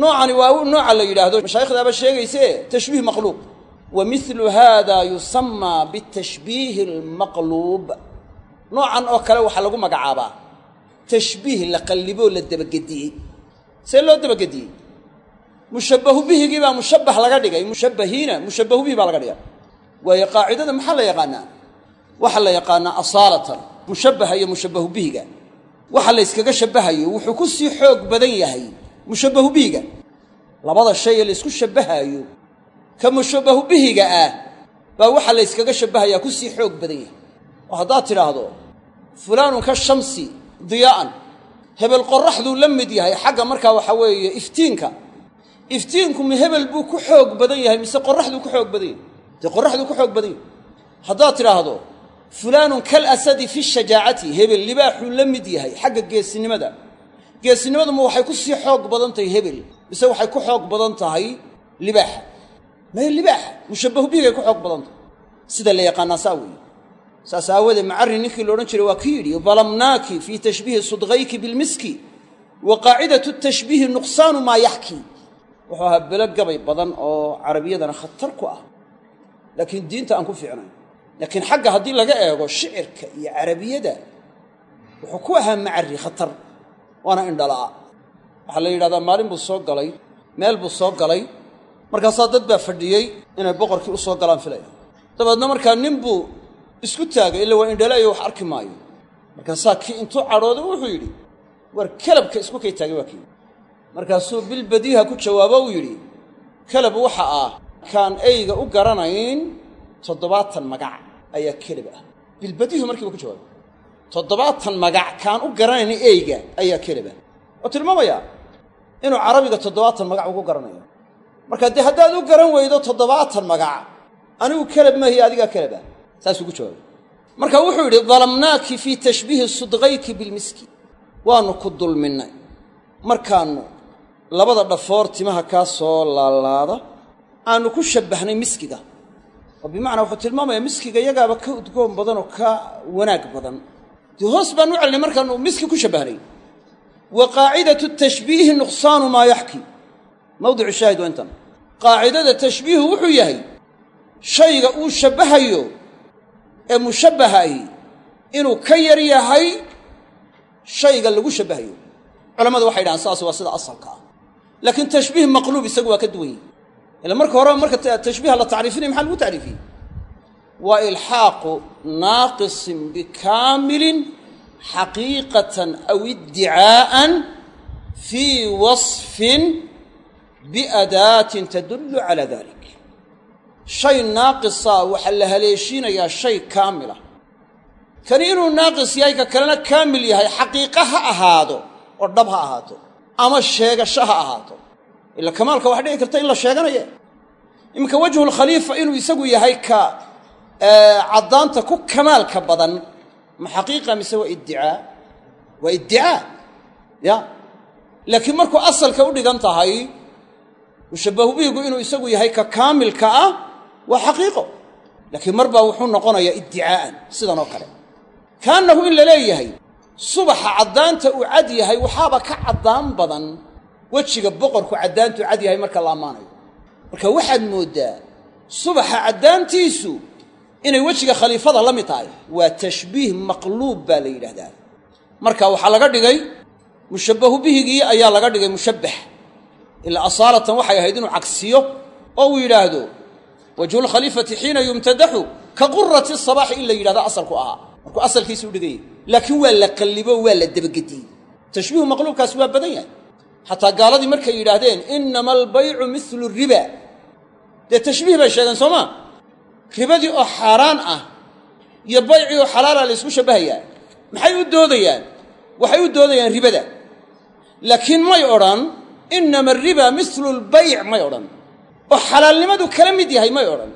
Noocani waa nooca la yidhaahdo mashaayikhdaaba sheegayse tashbiih maqluub wa milu hada yusamaa bitashbiihi almaqluub. Noocan oo kale waxaa lagu magacaabaa. Tashbiih la qalliboo la dabagediyey. See loo dabagediyey? Mushabbahu bihigii baa mushabbah laga dhigay. Mushabbahiina mushabbahu bihi baa laga dhigay waayo qaacidada maxaa la yaqaanaa? Waxaa la yaqaanaa asaalatan. Mushabbaha iyo mushabbahu bihiga. Waxa la yskaga shabbahayo wuxuu ku sii xoog badan yahay mushabbahu labada shay ee laysku shabbahaayo ka bihiga ah baa waxaa la yskaga shabbahayaa ku sii xoog badan yahay. Oo haddaad tidhaahdo fulaanun ka shamsi diyaa'an hebel qorraxduu la mid yahay xagga markaa waxaa weeye iftiinka iftiinku mi hebel buu ku xoog badan yahay mise qorraxduu ku xoog badan yahay? Dee qorraxduu ku xoog badan yahay? Haddaad tidhaahdo fulaanun kal asadi fi shajaacati hebel libaaxuu la mid yahay xagga geesinimada. Geesinimaduma waxay ku sii xoog badan tahay hebel mise waxay ku xoog badan tahay libaaxa may libaaxa mushabbahu bihigay ku xoog badan. Tahay sida la yaqaanaa saa weeye. Saas aawadee macari ninkii laodhan jiray waa ki yidhi dalamnaaki fii tashbiihi sudqayki bilmiski wa qaacidatu tashbiihi nuqsaanu maa yaxkii wuxuu ahaa belo gabay badan oo carabiyadana khatar ku ah. Laakiin diinta aan ku fiicnayn. Laakiin xagga haddii laga eego shicirka iyo carabiyada wuxuu ku ahaa macari khatar waana indhala'a. Waxaa la yidhahdaa maalin buu soo galay meel buu soo galay markaasaa dad baa fadhiyey inay boqorkii u soo galaan filaya dabeedna markaa nin buu isku taagay illa waa indhala'yo wax arki maayo. Markaasaa kii intuu cadhooday wuxuu yidhi war kelabka isku kay taagay waa kii. Markaasuu bilbadiiha ku jawaabo uu yidhi kelab waxa ah kaan eyga u garanayn toddobaatan magac ayaa kelab ah. Bilbadiihu markiiba ku jawaabay toddobaatan magac kaan u garanayn eyga ayaa kelab ah. Oo tilmaamayaa inuu carabiga toddobaatan magac ugu garanayo marka dee haddaad u garan weydo toddobaatan magac anigu kelab maahiy adigaa kelab ah saasuu ku jawaabay marka wuxuu yidhi dalamnaaki fii tashbiihi sudqayki bilmiski waannu ku dulminnay. Markaannu labada dhafoor timaha kaa soo laalaada aannu ku shabbahnay miskiga. Oo bimacnaa wuxuu tilmaamayaa miskiga yagaaba ka udgoon badan oo ka wanaag badan. Dee hoos baan u celinay markaannu miski ku shabbahnay. Wa qaacidatu tashbiihi nuqsaanu maa yaxki mawdicu shaahid waa intan. Qaacidada tashbiihu wuxuu yahay shayga uu shabbahayo ee mushabbahahi inuu ka yar yahay shayga lagu shabbahayo culammadu waxay dhahaan saas waa sida asalka ah. Laakiin tashbiih maqluub isagu waa ka duwan yahi ila marka hore marka tashbiiha la tacriifinaya maxaa lagu tacriifiyey? Waa ilxaaqu naaqisin bikaamilin xaqiiqatan aw iddicaa'an fii wasfin biadaatin tadullu calaa dalik shay naaqisa waxaa la haleeshiinayaa shay kaamila kani inuu naaqis yahay ka kalena kaamil yahay xaqiiqa ha ahaado oo dhab ha ahaato ama sheegasho ha ahaato ila kamaalka waxa dhici karta in la sheeganaya iminka wajhulkhaliifa inuu isagu yahay ka caddaanta ku kamaalka badan ma xaqiiqa mise waa iddicaa waa iddicaa ya laakiin markuu asalka u dhigan tahay mushabbahu bihigu inuu isagu yahay ka kaamilka ah waa xaqiiqo. Laakiin mar baa wuxuu noqonayaa iddicaa'an sidan oo kale. Kaannahu in la leeyahay subaxa caddaanta uu cad yahay waxaaba ka caddaan badan wejiga boqorku caddaantuu cad yahay marka la ammaanayo marka waxaad mooddaa subaxa caddaantiisu inay wejiga khaliifada la mid tahay waa tashbiih maqluub baa la yidhaahdaa. Marka waxaa laga dhigay mushabbahu bihigii ayaa laga dhigay mushabbax ilaa asaalatan waxay ahayd inuu cagsiyo oo uu yidhaahdo wajhulkhaliifati xiina yumtadaxu ka qurati sabaaxi in la yidhahdo asalku ahaa. Markuu asalkiisi u dhiganyay laakiin waa la qallibo waa la debagediyey tashbiihu maqluubkaasi waa badan yahay. Xataa gaaladii markay yidhaahdeen innama albaycu milu riba. Dee tashbiih bay sheegeen soo maa ribadii oo xaaraan ah iyo baycii oo xalaala la ysku shabbahayaa maxay u doodayaan? Waxay u doodayaan ribada. Laakiin may odhan innama ariba milu lbayc may odhan oo xalaalnimadu kala mid yahay may odhan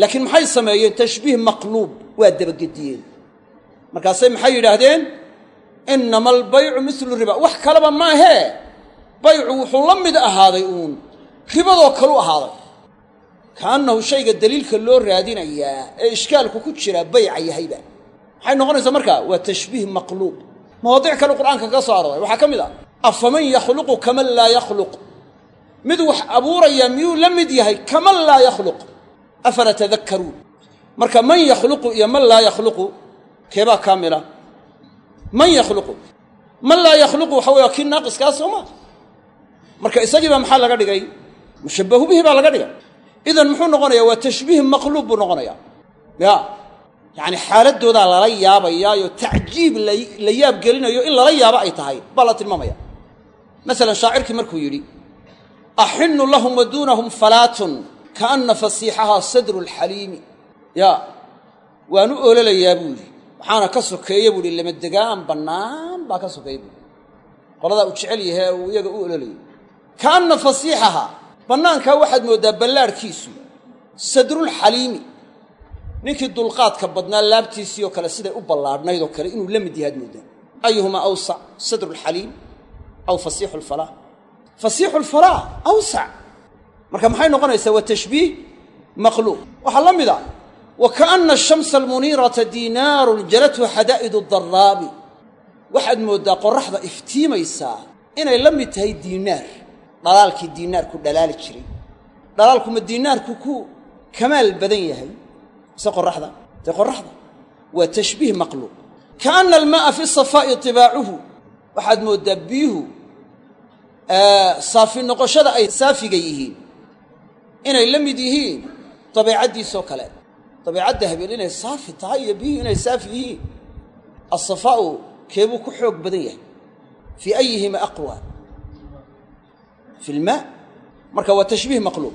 laakiin maxay sameeyeen tashbiih maqluub waa dabagediyeen markaasay maxay yidhaahdeen innama albaycu milu riba wax kaleba maahee baycu wuxuu la mid ahaaday uun ribadoo kalu ahaaday kaannahu shayga daliilka loo raadinayaa ee ishkaalku ku jira bayca yahayba maxay noqonaysaa markaa waa tashbiih maqluub mawaadic kale qur'aanka kaga soo arooray waxaa ka mid ah afaman yakhluqu kaman laa yakhluq. Mid wax abuuraya miyuu la mid yahay? Kaman laa yakhluq. Afala tadakkaruun marka man yakhluqu iyo man laa yakhluqu keebaa kaamila. Man yakhluqu. Man laa yakhluqu waxa wey waa kii naaqiskaa soo maa marka isagiiba maxaa laga dhigay? Mushabbahu bihi baa laga dhigay. Idan muxuu noqonayaa? Waa tashbiih maqluub buu noqonayaa. Ya yacani xaaladoodaa lala yaabayaayo tacjiib la yaab gelinayo in lala yaabo ay tahay. Baa la tilmaamaya masalan shaacirkii markuu yidhi axinu lahum wa duunahum falaatun kaana fasiixahaa sadru lxaliimi ya waan u ololayaa buu yidhi. Waxaana ka sokeeya buu ihi lamadegaan bannaan baa ka sokeeya buui qoladaa uu jecel yahay uu iyaga u ololayay kaana fasiixahaa bannaankaa waxaad mooddaa ballaarhkiisu sadrulxaliimi ninkii dulqaadka badnaa laabtiisii oo kale siday u ballaadhnayd oo kale inuu la mid yahaad mooddaa ayuhumaa awsac sadrulxaliim aw fasiixu lfalaa fasiixu lfalaa awsac marka maxay noqonaysaa waa tashbiih? Maqluub waxaa la mid a wa kaana ashamsa almuniirata diinaarun jalathu xadaa'idu daraabi waxaad mooddaa qorraxda iftiimaysaa inay la mid tahay diinaar dhalaalkii diinaarku dhalaali jiray. Dhalaalkuma diinaarku ku kamaal badan yahay? Mise qoraxda dee qoraxda waa tashbiih maqluub kaana almaaa fi safaa'i tibaacuhu. Waxaad mooddaa biyuhu saafi noqoshada ay saafiga yihiin inay la mid yihiin dabeicaddiisoo kale. Dabeicadda habeen inay saafi tahay iyo biyuhu inay saafi yihiin. Asafaa'u keebuu ku xoog badan yahay. Fii ayihima aqwa? Fi lmaa marka waa tashbiih maqluub.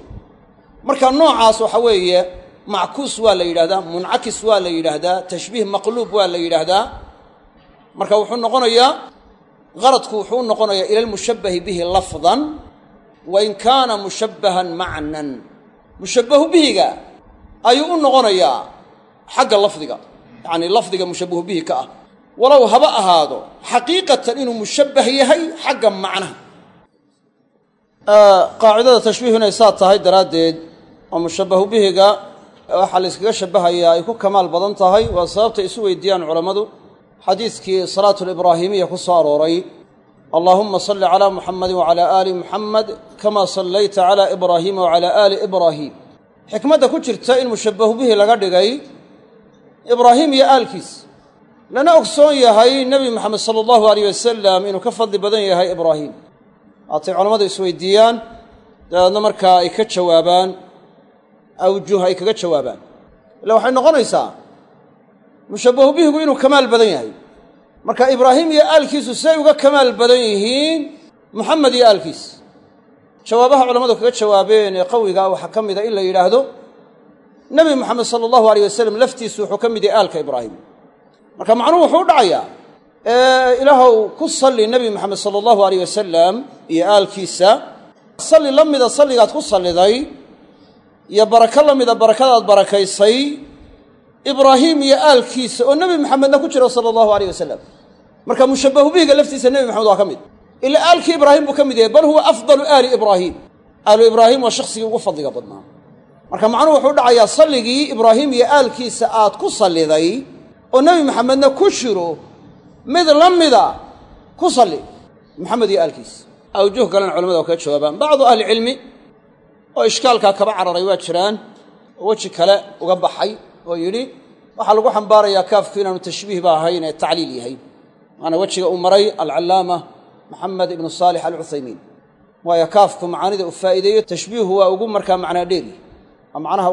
Marka noocaas waxa weeye mackuus waa la yidhahdaa muncakis waa la yidhaahdaa tashbiih maqluub waa la yidhaahdaa. Marka wuxuu noqonayaa qaradku wuxuu u noqonayaa ila lmushabbahi bihi lafdan wa in kaana mushabbahan macnan. Mushabbahu bihiga ayuu u noqonayaa xagga lafdiga yacanii lafdiga mushabbahu bihi ka ah. Walow haba ahaado xaqiiqatan inuu mushabbah yahay xagga macnaha. Qaacidada tashbiihu inay saa tahay daraaddeed oo mushabbahu bihiga waxaa la yskaga shabbahayaa ay ku kamaal badan tahay waa sababta isu weydiiyaan culammadu xadiidkii salaatu libraahimiya ku soo arooray allaahumma salli calaa muxamadin wacalaa aali muxamed kamaa sallayta calaa ibraahiima wacalaa aali ibraahiim xikmadda ku jirta in mushabbahu bihi laga dhigay ibraahiim iyo aalkiis. Lana ogsoon yahay nebi moxamed sala allahu aleyh wasalam inuu ka fadli badan yahay ibraahiim haatay culammadu isweydiiyaan dabeedna markaa ay ka jawaabaan awjuh ay kaga jawaabaan. Illa waxay noqonaysaa mushabbahu bihigu inuu kamaal badan yahay. Marka ibraahim iyo aalkiisu siday uga kamaal badan yihiin muxamed iyo aalkiis. Jawaabaha culammadu kaga jawaabeen ee qawigaa waxaa ka mida in la yidhaahdo nebi moxamed sala allahu aleyh wasalam laftiisu wuxuu ka mid yahay aalka ibraahim. Marka macnuhu wuxuu u dhacayaa ilaahow ku salli nebi moxamed sala allahu aleyh wasalam iyo aalkiisa. Salli la mida salligaad ku salliday iyo barako la mida barakadaad barakaysay ibraahim iyo aalkiisa oo nebi maxamedna ku jira sala allahu aleyh wasalam marka mushabbahu bihiga laftiisa nebi maxamed waa ka mid. Ila aalkii ibraahim buu ka mid yahay bal huwa afdalu aali ibraahim. Aalu ibraahim waa shakhsigii ugu fadliga badnaa. Marka macnuhu wuxuu dhacayaa salligii ibraahim iyo aalkiisa aad ku salliday oo nebi maxamedna ku jiro mid la mida ku salli. Maxamed iyo aalkiisa awjuh kalena culamada waa kaga jawaabaan. Bacdu ahlicilmi oo ishkaalkaa kaba cararay waa jiraan oo weji kale uga baxay oo yidhi waxaa lagu xambaarayaa kaafku inaanu tashbiih ba ahayn ee tacliil yahay. Maana wejiga uu maray alcallaama maxamed ibnu saalix alcuthaymiin. Waayo kaafku macaanida uu faa'iideeyo tashbiihu waa ugu markaa macnaa dheeri waa macnaha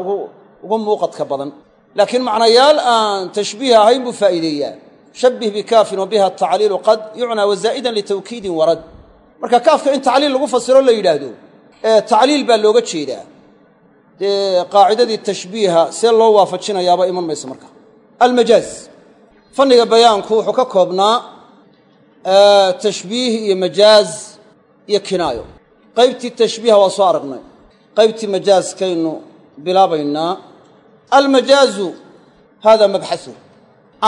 ugu muuqadka badan. Laakiin macnayaal aan tashbiih ahayn buu faa'iideeyaa. Shabbih bikaafin wa biha atacliilu qad yucnaa wasaa'idan litawkiidin warad. Marka kaafka in tacliil lagu fasiro la yidhaahdo ee tacliil baa looga jeedaa dee qaacidadii tashbiiha see loo waafajinayaaba iman mayso marka. Almajaaz. Fanniga bayaanku wuxuu ka koobnaa tashbiih iyo majaaz iyo kinaayo. Qaybtii tashbiiha waa soo aragnay. Qaybtii majaaskaynu bilaabaynaa. Almajaazu hada mabxasu.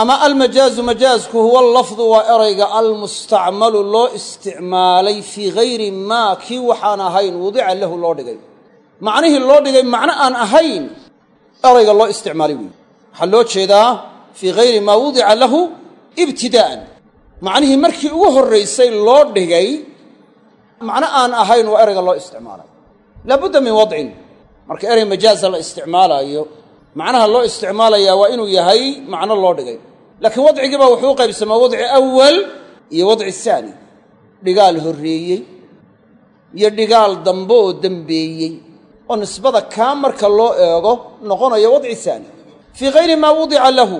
Ama almajaazu majaazku huwa allafdu waa erayga almustacmalu loo isticmaalay fii hayri maa kii waxaan ahayn wudica lahu loo dhigay macnihii loo dhigay macno aan ahayn erayga loo isticmaalay weyi waxaa loo jeedaa fii hayri maa wudica lahu ibtidaa'an macnihii markii ugu horraysay loo dhigay macno aan ahayn waa erayga loo isticmaalay. Laabudda min wadcin marka erey majaaza la isticmaalaayo macnaha loo isticmaalayaa waa inuu yahay macno loo dhigay. Laakiin wadcigiiba wuxuu u qaybsamaa wadci awal iyo wadci saani. Dhigaal horreeyey iyo dhigaal dambe oo dembeeyey oo nisbada kaa marka loo eego noqonayo wadci saani fii hayri maa wudica lahu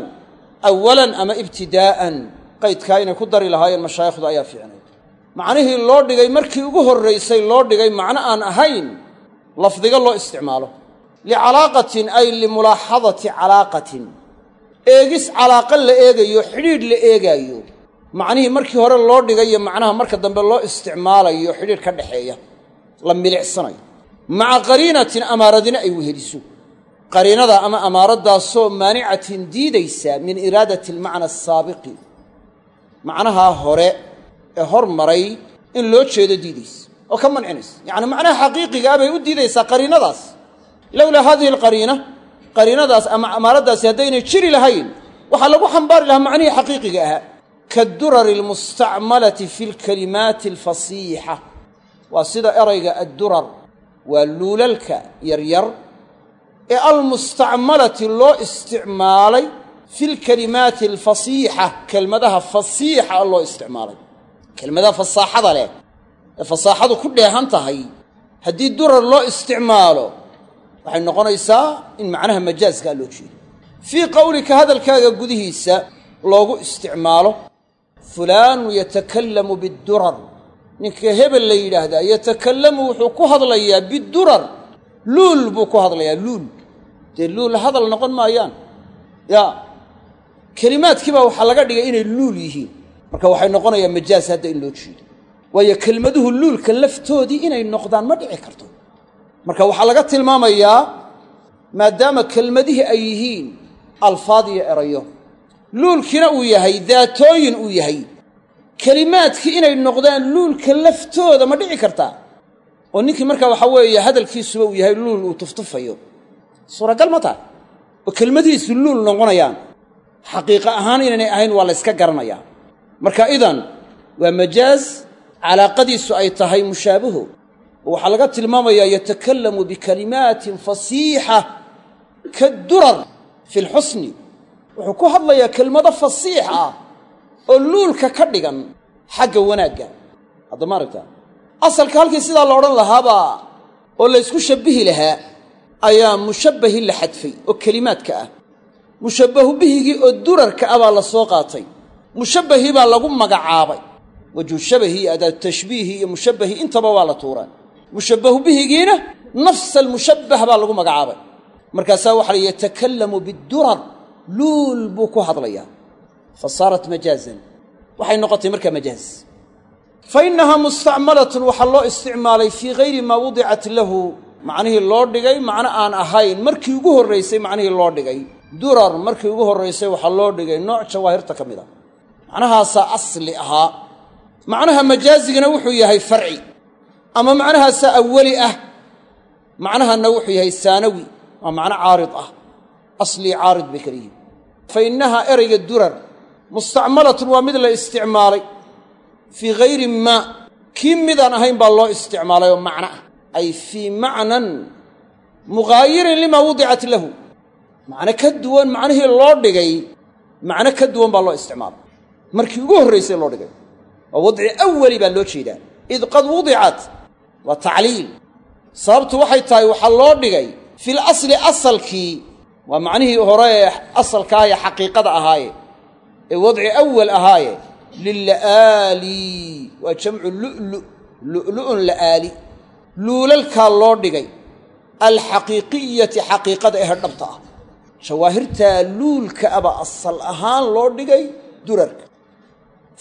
awalan ama ibtidaa'an qaydkaa inay ku dari lahaayeen mashaayikhdu ayaa fiicnay. Macnihii loo dhigay markii ugu horraysay loo dhigay macno aan ahayn lafdiga loo isticmaalo. Licalaaqatin ay limulaaxadati calaaqatin. Eegis calaaqa la eegayo xidhiidh la eegaayo. Macnihii markii hore loo dhigayo macnaha marka dambe loo isticmaalayo xidhiidh ka dhexeeya la milicsanayo maca qariinatin amaaradina ay weheliso. Qariinada ama amaaraddaasoo maanicatin diidaysa min iraadati almacna asaabiqi. Macnahaa hore ee hor maray in loo jeedo diidaysa. Oo ka mancinaysa. Yacni macnaha xaqiiqiga ah bay u diidaysaa qariinadaas. Lowlaa haadihi alqariina qariinadaas ama amaaraddaasi haddaynay jiri lahayn waxaa lagu xambaari lahaa macnihii xaqiiqiga ahaa kaddurari almustacmalati fi lkalimaati alfasiixa. Waa sida erayga addurar waa luulalka yaryar ee almustacmalati loo isticmaalay fi lkalimaati alfasiixa kelmadaha fasiixa loo isticmaalay. Kelmadaha fasaaxada leh ee fasaaxadu ku dheehan tahay haddii durar loo isticmaalo waxay noqonaysaa in macnaha majaaskaa loo jeedo. Fii qowlika hadalkaaga gudihiisa loogu isticmaalo fulaanu yatakallamu biddurar ninka hebel la yidhaahdaa yatakallamu wuxuu ku hadlayaa bidurar luul buu ku hadlayaa luul. Dee luul hadal noqon maayaan? Yaa kelimaadkiibaa waxaa laga dhigay inay luul yihiin. Marka waxay noqonayaa majaas hadda in loo jeedo. Waayo kelmaduhu luulka laftoodii inay noqdaan ma dhici karto. Marka waxaa laga tilmaamayaa maadaama kelmadihii ay yihiin alfaad iyo erayo luulkiina uu yahay daatooyin uu yahay kelimaadkii inay noqdaan luulka laftooda ma dhici kartaa? oo ninkii markaa waxaa weeye hadalkiisuba uu yahay luul uu tuftufayo. Suuragal ma tahay? oo kelmadihiisu luul noqonayaan. Xaqiiqa ahaan inaynay ahayn waa la yska garanayaa. Marka idan waa majaaz calaaqadiisu ay tahay mushaabaho oo waxaa laga tilmaamayaa yatakallamu bikalimaatin fasiixa kadurar fi lxusni wuxuu ku hadlayaa kelmado fasiix ah oo luulka ka dhigan xagga wanaagga. Hadda ma aragtaa asalka halkii sidaa la odhan lahaabaa oo la ysku shabbihi lahaa ayaa mushabbahi la xadfay oo kelimaadka ah. Mushabbahu bihigii oo durarka ah baa la soo qaatay. Mushabbahii baa lagu magacaabay. Wajhu shabahi iyo adaatu tashbiihi iyo mushabbahi intaba waa la tuuraa mushabbahu bihigiina nafsa baa lagu magacaabay. Markaasaa waxa la yatakallamu bidurar. Luul buu ku hadlayaa fa saarat majaazan waxay noqotay markaa majaaz fa innahaa mustacmalatun waxaa loo isticmaalay fii hayri maa wudicat lahu. Macnihii loo dhigay macno aan ahayn. Markii ugu horraysay macnihii loo dhigay. Durar markii ugu horraysay waxaa loo dhigay. Nooc jawaahirta ka mid a macnahaasaa asli ahaa. Macnaha majaazigana wuxuu yahay farci. Ama macnahaasaa awali ah macnahanna wuxuu yahay saanawi. Waa macno caarid ah. Aslii caarid bay kala yihiin fa innahaa erayga mustacmalatun waa mid la isticmaalay fii hayri maa kii midaan ahayn baa loo isticmaalay oo macno ah. Ay fii macnan mughaayirin limaa wudicat lahu. Macno ka duwan macnihii loo dhigay macno ka duwan baa loo isticmaalay. Markii ugu horraysay loo dhigay. Waa wadci awali baa loo jeedaa. Id qad wudicat waa tacliil sababtu waxay tahay waxaa loo dhigay fil asli asalkii waa macnihii hore ee asalkaaye xaqiiqada ahaaye ee wadci awal ahaaye lila'aali waa jamcu lu'lu lu'lu'un la'aali luulalkaa loo dhigay alxaqiiqiyati xaqiiqada ehe dhabta ah. Jawaahirtaa luulka aba asal ahaan loo dhigay durarka.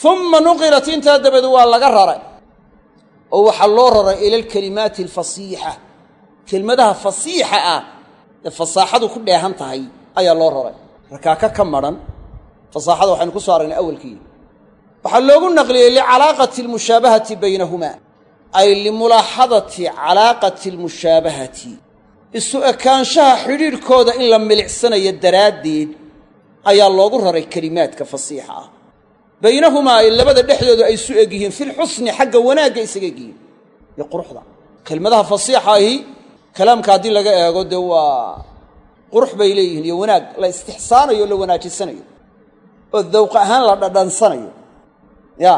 Uma nuqilat intaa dabeed waa laga raray. Oo waxaa loo raray ila alkalimaati alfasiixa. Kelmadaha fasiixa ah ee fasaaxadu ku dheehan tahay ayaa loo raray. Rakaaka ka madhan fasaaxada waxaynu ku soo aragnay awalkii. Waxaa loogu naqliyey licalaaqati almushaabahati baynahumaa ay limulaaxadati calaaqati almushaabahati. Isu ekaanshaha xidhiidhkooda in la milicsanayo daraaddeed ayaa loogu raray kelimaadka fasiixa ah. Baynahumaa ay labada dhexdooda ay isu eg yihiin filxusni xagga wanaagga isaga eg yihiin iyo quruxda. Kelmadaha fasiixa ahi kalaamka haddii laga eego dee waa qurux bay leeyihiin iyo wanaag la istixsaanayo o la wanaajisanayo oo dawq ahaan la dhadhansanayo. Ya.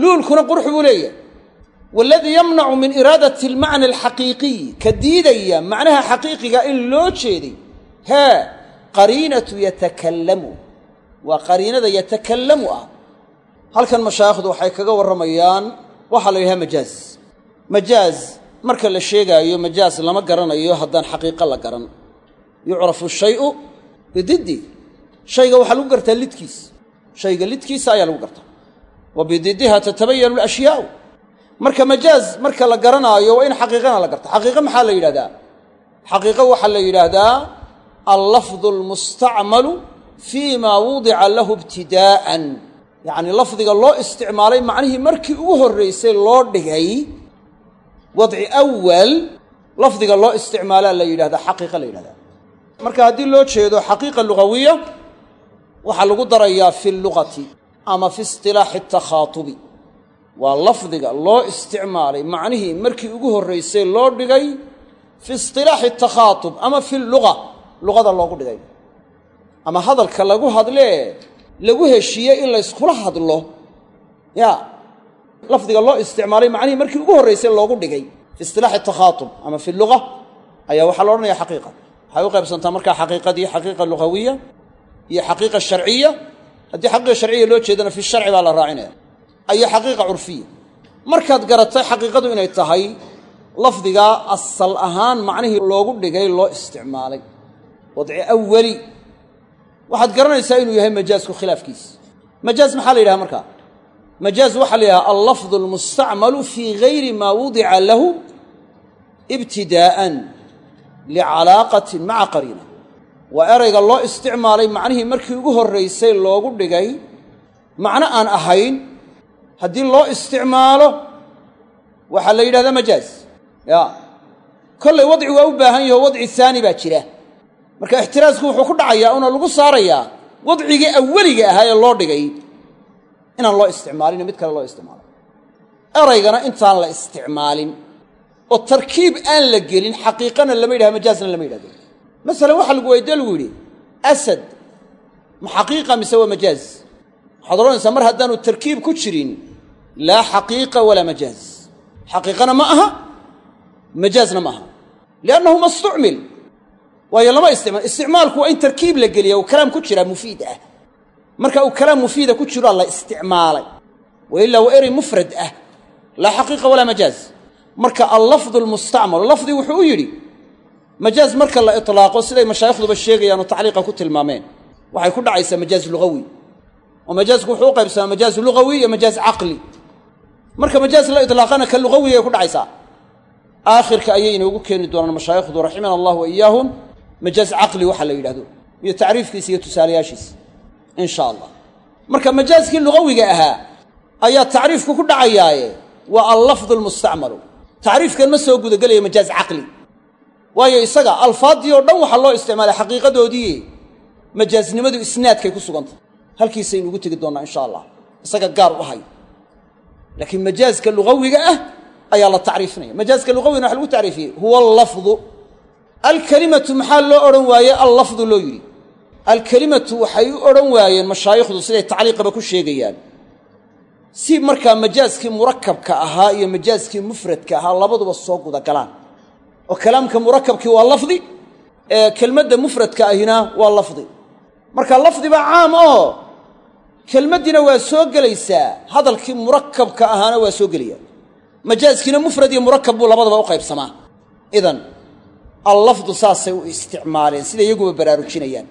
Luulkuna qurux buu leeyahay. Waaladii yamnacu min iraadati almacna alxaqiiqiy ka diidaya macnaha xaqiiqiga in loo jeeday. Hee qariinatu yatakallamu. Waa qariinada yatakallamu ah. Halkan mashaayikhdu waxay kaga warramayaan waxaa la yidhaha majaaz. Majaaz marka la sheegaayo majaaz lama garanayo haddaan xaqiiqo la garan. Yucrafu shayu bididdi shayga waxaa lagu gartaa lidkiis. Shayga lidkiisa ayaa lagu gartaa. Wa bididdiha tatabayanu alashyaau marka majaaz marka la garanaayo waa in xaqiiqana la garta xaqiiqo maxaa la yidhahdaa xaqiiqo waxaa la yidhaahdaa allafdu almustacmalu fii maa wudica lahu ibtidaa'an yacnii lafdiga loo isticmaalay macnihii markii ugu horraysay loo dhigay wadci awal lafdiga loo isticmaalaa la yidhahdaa xaqiiqa la yidhahdaa marka haddii loo jeedo xaqiiqa lugawiya waxaa lagu darayaa fi lugati ama fi istilaaxi takhaatubi. Waa lafdiga loo isticmaalay macnihii markii ugu horraysay loo dhigay fi istilaaxi takhaatub ama fi luga luqada loogu dhigay. Ama hadalka lagu hadlee lagu heshiiyey in layskula hadlo. Ya lafdiga loo isticmaalay macnihii markii ugu horraysay loogu dhigay. Fi istilaaxi takhaatub ama fi luga ayaa waxaa la odhanaya xaqiiqa. Waxay u qaybsantaa markaa xaqiiqadii xaqiiqa lugawiya iyo xaqiiqa sharciya. Haddii xaqiiqa sharciya loo jeedana fi sharci baa la raacinaya iyo xaqiiqa curfiya markaad garatay xaqiiqadu inay tahay lafdigaa asal ahaan macnihii loogu dhigay loo isticmaalay. Wadci awali waxaad garanaysaa inuu yahay majaasku khilaafkiisa majaaz maxaa la yidhaha markaa majaaz waxaa la yidhaha allafdu almustacmalu fii gayri maa wudica lahu ibtidaa'an licalaaqatin maca qariina waa erayga loo isticmaalay macnihii markii ugu horraysay loogu dhigay. Macno aan ahayn haddii loo isticmaalo waxaa la yidhahdaa majaaz. Ya kollay wadci waa u baahan yaho wadci haani baa jira. Marka ixtiraasku wuxuu ku dhacayaa una lagu saarayaa wadcigii aweliga ahaa ee loo dhigay inaan loo isticmaalin mid kale loo isticmaalo eraygana intaan la isticmaalin oo tarkiib aan la gelin xaqiiqana lama yidhaha majaazna lama yidhahdo masalan waxaa lagu weydiye lagu yidhi asad ma xaqiiqa mise waa majaaz? Waxaad odhanaysaa mar haddaanu tarkiib ku jirin laa xaqiiqa walaa majaaz. Xaqiiqana ma aha majaazna ma aha. Liannahu ma stucmil waayo lama isticmaal isticmaalku waa in tarkiib la geliya uu kalaam ku jiraa mufiid ah. Marka uu kalaam mufiida ku jiroa la isticmaalay. Waa erey mufrad ah. Laa xaqiiqa walaa majaaz. Marka allafdu almustacmalu lafdi wuxuu u yidhi majaaz marka la itlaaqo siday mashaayikhduba sheegayaan oo tacliiqa ku tilmaameen. Waxay ku dhacaysaa majaaz lugawi. Oo majaasku wuxuu u qaybsamaa majaaz lugawi iyo majaaz caqli. Marka majaaz la itlaaqana ka lugawiga ay ku dhacaysaa. Aakhirka ayay inoogu keeni doonaan mashaayikhdu raximana allah wa iyaahum. Majaaz caqli waxa la yidhahdo iyo tacriifkiisa iyo tusaalayaashiisa in sha allah marka majaazkii lugawiga ahaa ayaa tacriifku ku dhacayaaye. Waa allafdu lmustacmalu tacriifkan ma soo gudagelaya majaaz caqli waayo isaga alfaaddii oo dhan waxaa loo isticmaalay xaqiiqadoodii. Majaaznimadu isnaadkay ku sugantah halkiisaynu ugu tegi doonnaa insha allah. Isaga gaar u hay laakiin majaazka lugawiga ah ayaa la tacriifinaya. Majaazka lugawigana waxa lagu tacriifiyey. Huwa allafdu. Alkelimatu maxaa loo odhan waaye? Allafdu loo yidhi. Alkelimatu waxay u odhan waayeen mashaayikhdu siday tacliiqaba ku sheegayaan. Si markaa majaazkii murakabka ahaa iyo majaazkii mufradka ahaa labaduba soo gudagalaan oo kalaamka murakabkii waa lafdi ee kelmadda mufradka ahina waa lafdi. Marka lafdibaa caam oo kelmaddiina waa soo gelaysaa hadalkii murakabka ahaana waa soo gelaya majaazkiina mufrad iyo murakab buu labadaba u qaybsamaa. Idan allafdu saasay u isticmaaleen sida iyaguba baraarujinayaan.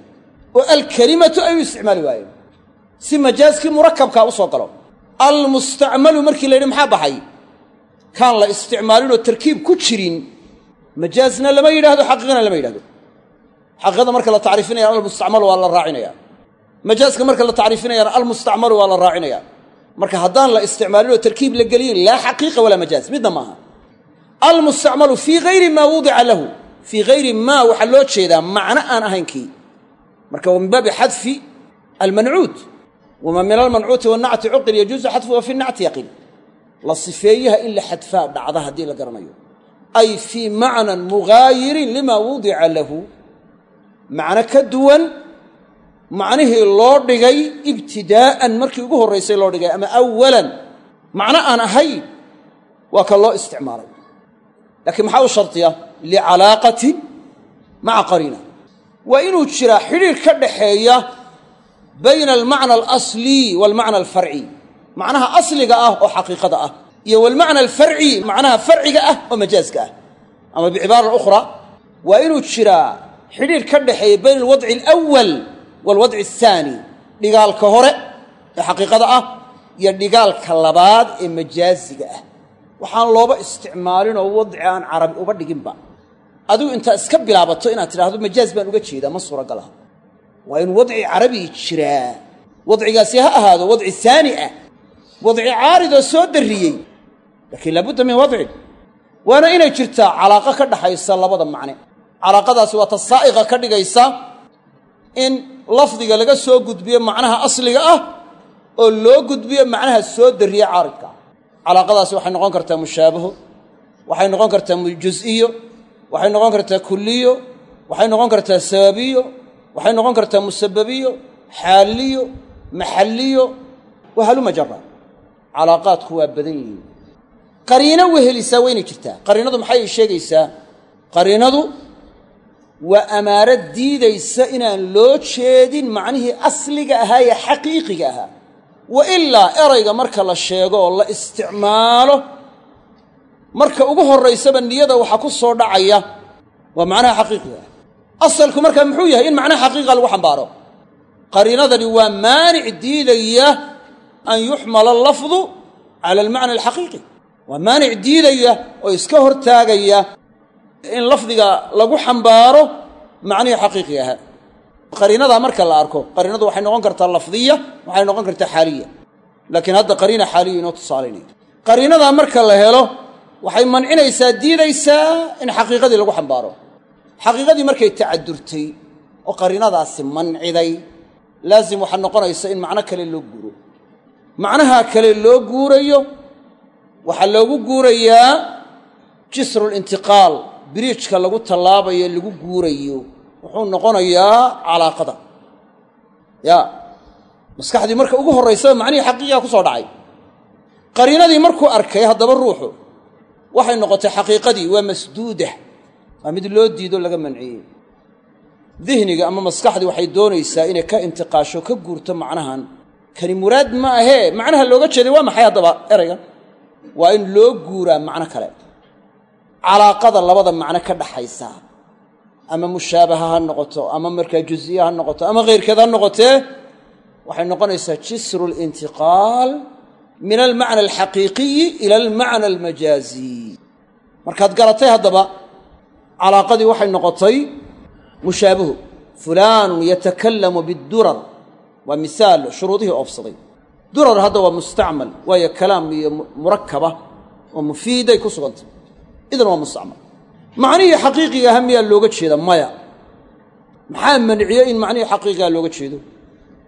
Oo alkelimatu ay u isticmaali waayeen. Si majaazkii murakabkaa u soo galo. Almustacmalu markii la yidhi maxaa baxay? Kaan la isticmaalinoo tarkiib ku jirin majaazna lama yidhahdo xaqiiqana lama yidhahdo xaqiiqada marka la tacriifinaya almustacmalu waa la raacinaya majaazka marka la tacriifinayana almustacmalu waa la raacinaya marka haddaan la isticmaalinoo tarkiib la geliyin laa xaqiiqa walaa majaaz midna maaha. Almustacmalu fii hayri maa wudica lahu. Fii hayri maa waxaa loo jeedaa macno aan ahayn marka waa min baabi xadfi almancuud wamaa min almancuuti wanacti cuqil yajuusu xadfuha fi nacti yaqin. La sifeeyaha in la xadfaa dhacda haddii la garanayo ay fii macnan mugaayirin lima wudica lahu. Macno ka duwan macnihii loo dhigay ibtidaa'an markii ugu horraysay loo dhigay ama awalan macno aan ahayn waa ka loo isticmaalay. Laakiin maxaa u shardiya licalaaqati maca qariina. Waa inuu jiraa xidhiir ka dhaxeeya bayna almacna alaslii waalmacna alfarci. Macnaha asliga ah oo xaqiiqada ah iyo walmacna alfarci macnaha farciga ah oo majaazka ah ama bicibaara ukhraa waa inuu jiraa xidhiir ka dhaxeeya bayna alwadci alawal waalwadci ahaani dhigaalka hore ee xaqiiqada ah iyo dhigaalka labaad ee majaaziga ah. Waxaan looba isticmaalinoo wadci aan carabi uba dhiginba. Adigu intaa iska bilaabato inaad tidhaahdo majaaz baan uga jeedaa ma suuragal aha waa in wadci carabi jiraa. Wadcigaasi ha ahaado wadci haani ah. Wadci caaridoo soo darriyey laakiin laabudda min wadcin waana inay jirtaa calaaqo ka dhaxaysa labada macne. Calaaqadaasi waa ta saa'iqa ka dhigaysa in lafdiga laga soo gudbiyo macnaha asliga ah oo loo gudbiyo macnaha soo darriye caaridka. Ah calaaqadaasi waxay noqon kartaa mushaabaho waxay noqon kartaa juz'iyo waxay noqon kartaa kulliyo waxay noqon kartaa sababiyo waxay noqon kartaa musababiyo xaaliyo maxalliyo. Waa haluma jara calaaqaadku waa badan yihiin qariino wehelisaa waa inay jirtaa. Qariinadu maxay sheegaysaa? Qariinadu waa amaarad diidaysa inaan loo jeedin macnihii asliga ahaa ee xaqiiqiga ahaa. Wa ilaa erayga marka la sheego oo la isticmaalo marka ugu horraysaba niyada waxaa ku soo dhacaya waa macnaha xaqiiqiga ah asalku markaa muxuu yahay in macnaha xaqiiqa lagu xambaaro? Qariinadani waa maanic diidaya an yuxmala allafdu cala almacna alxaqiiqi waa maanic diidaya oo iska hortaagaya in lafdiga lagu xambaaro macnihii xaqiiqiga ahaa. Qariinadaa marka la arko qariinadu waxay noqon kartaa lafdiya waxay noqon kartaa xaaliya. Laakiin hadda qariina xaaliya inoo tusaalaynaya qariinadaa marka la helo waxay mancinaysaa diidaysaa in xaqiiqadii lagu xambaaro. Xaqiiqadii markay tacadurtay oo qariinadaasi manciday laasim waxaa noqonaysa in macno kale loo guuro. Macnaha kale loo guurayo waxaa loogu guurayaa jisrulintiqaal biriijka lagu tallaabayo lagu guurayo. Wuxuu noqonayaa calaaqada. Ya maskaxdii marka ugu horraysaba macnihii xaqiiqiga ku soo dhacay. Qariinadii markuu arkay haddaba ruuxu waxay noqotay xaqiiqadii waa masduuda. Waa mid loo diido laga manciyey. Dihniga ama maskaxdii waxay doonaysaa inay ka intiqaasho ka guurto macnahan. Kani muraad ma ahee? Macnaha looga jeeday waa maxay haddaba eraygan waa in loo guuraa macno kale. Calaaqada labada macno ka dhaxaysa ama mushaabaha ha noqoto ama markaa juziya ha noqoto ama khayrkeed ha noqotee waxay noqonaysaa jisru lintiqaal min almacna alxaqiiqiyi ila almacna almajaaziy markaad garatay haddaba calaaqadii waxay noqotay mushaabihu fulaanun yatakallamu bidurar waa misaal shuruudihii oofsaday durar hadda waa mustacmal waayo kalaam iyo murakaba oo mufiiday ku sugantay. Idan waa mustacmal. Macnihii xaqiiqiga aha miyaa looga jeeda maya. Maxaa manciyey in macnihii xaqiiqigaa looga jeedo?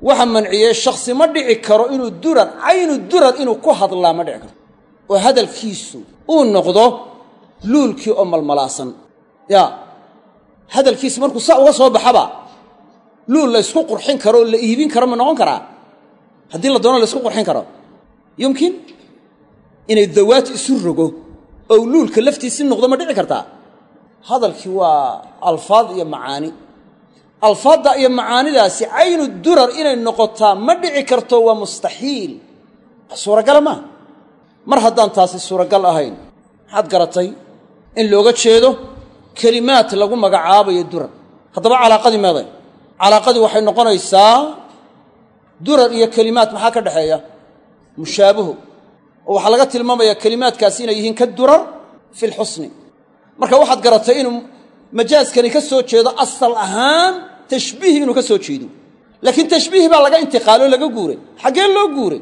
Waxa manciyey shaksi ma dhici karo inuu durar caynu durar inuu ku hadlaa ma dhici karo. Oo hadalkiisu uu noqdo luulkii oo malmalaasan. Yaa hadalkiisi markuu saa uga soo baxaba luul la ysku qurxin karo oo la iibin karo ma noqon karaa haddii la doono la ysku qurxin karo. Yumkin? Inay dawaat isu rogo oo luulka laftiisi noqdo ma dhici kartaa? Hadalkii waa alfaad iyo macaani. Alfaadda iyo macaanidaasi caynu durar inay noqotaa ma dhici karto waa mustaxiil. Suuragala maaha mar haddaan taasi suuragal ahayn maxaad garatay in looga jeedo kelimaad lagu magacaabayo durar? Haddaba calaaqadii meeday. Calaaqadii waxay noqonaysaa durar iyo kelimaad maxaa ka dhexeeya mushaabuhu. Oo waxaa laga tilmaamayaa kelimaadkaasi inay yihiin ka durar fi lxusni marka waxaad garatay inuu majaaskani ka soo jeedo asal ahaan tashbiih inuu ka soo jeedo. Laakiin tashbiih baa laga intiqaaloo laga guuray. Xaggee loo guuray?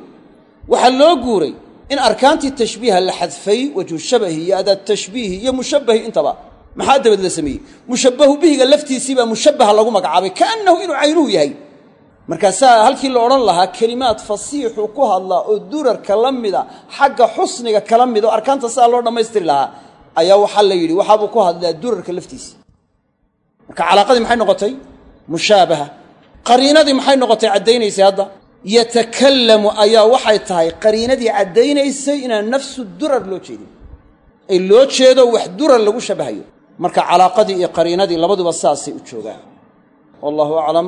Waxaa loo guuray in arkaantii tashbiiha la xadfay wajhu shabahi iyo adaad tashbiihi iyo mushabbahi intaba. Maxaa dabad la sameeyey? Mushabbahu bihiga laftiisiibaa mushabbaha lagu magacaabay kaannahu inuu caynuhu yahay markaasaa halkii la odhan lahaa kelimaad fasiixu ku hadlaa oo durarka la mida xagga xusniga kala mid oo arkaanta sidaa loo dhammaystiri lahaa ayaa waxaa la yidhi waxaabuu ku hadlaa durarka laftiisa. Marka calaaqadii maxay noqotay? Mushaabaha. Qariinadii maxay noqotay? Caddaynaysay hadda. Yatakallamu ayaa waxay tahay qariinadii caddaynaysay inaan nafsu durar loo jeedin. Ay loo jeedo wax durar lagu shabahayo. Marka calaaqadii iyo qariinadii labaduba saasay u joogaan. Wallahu aclam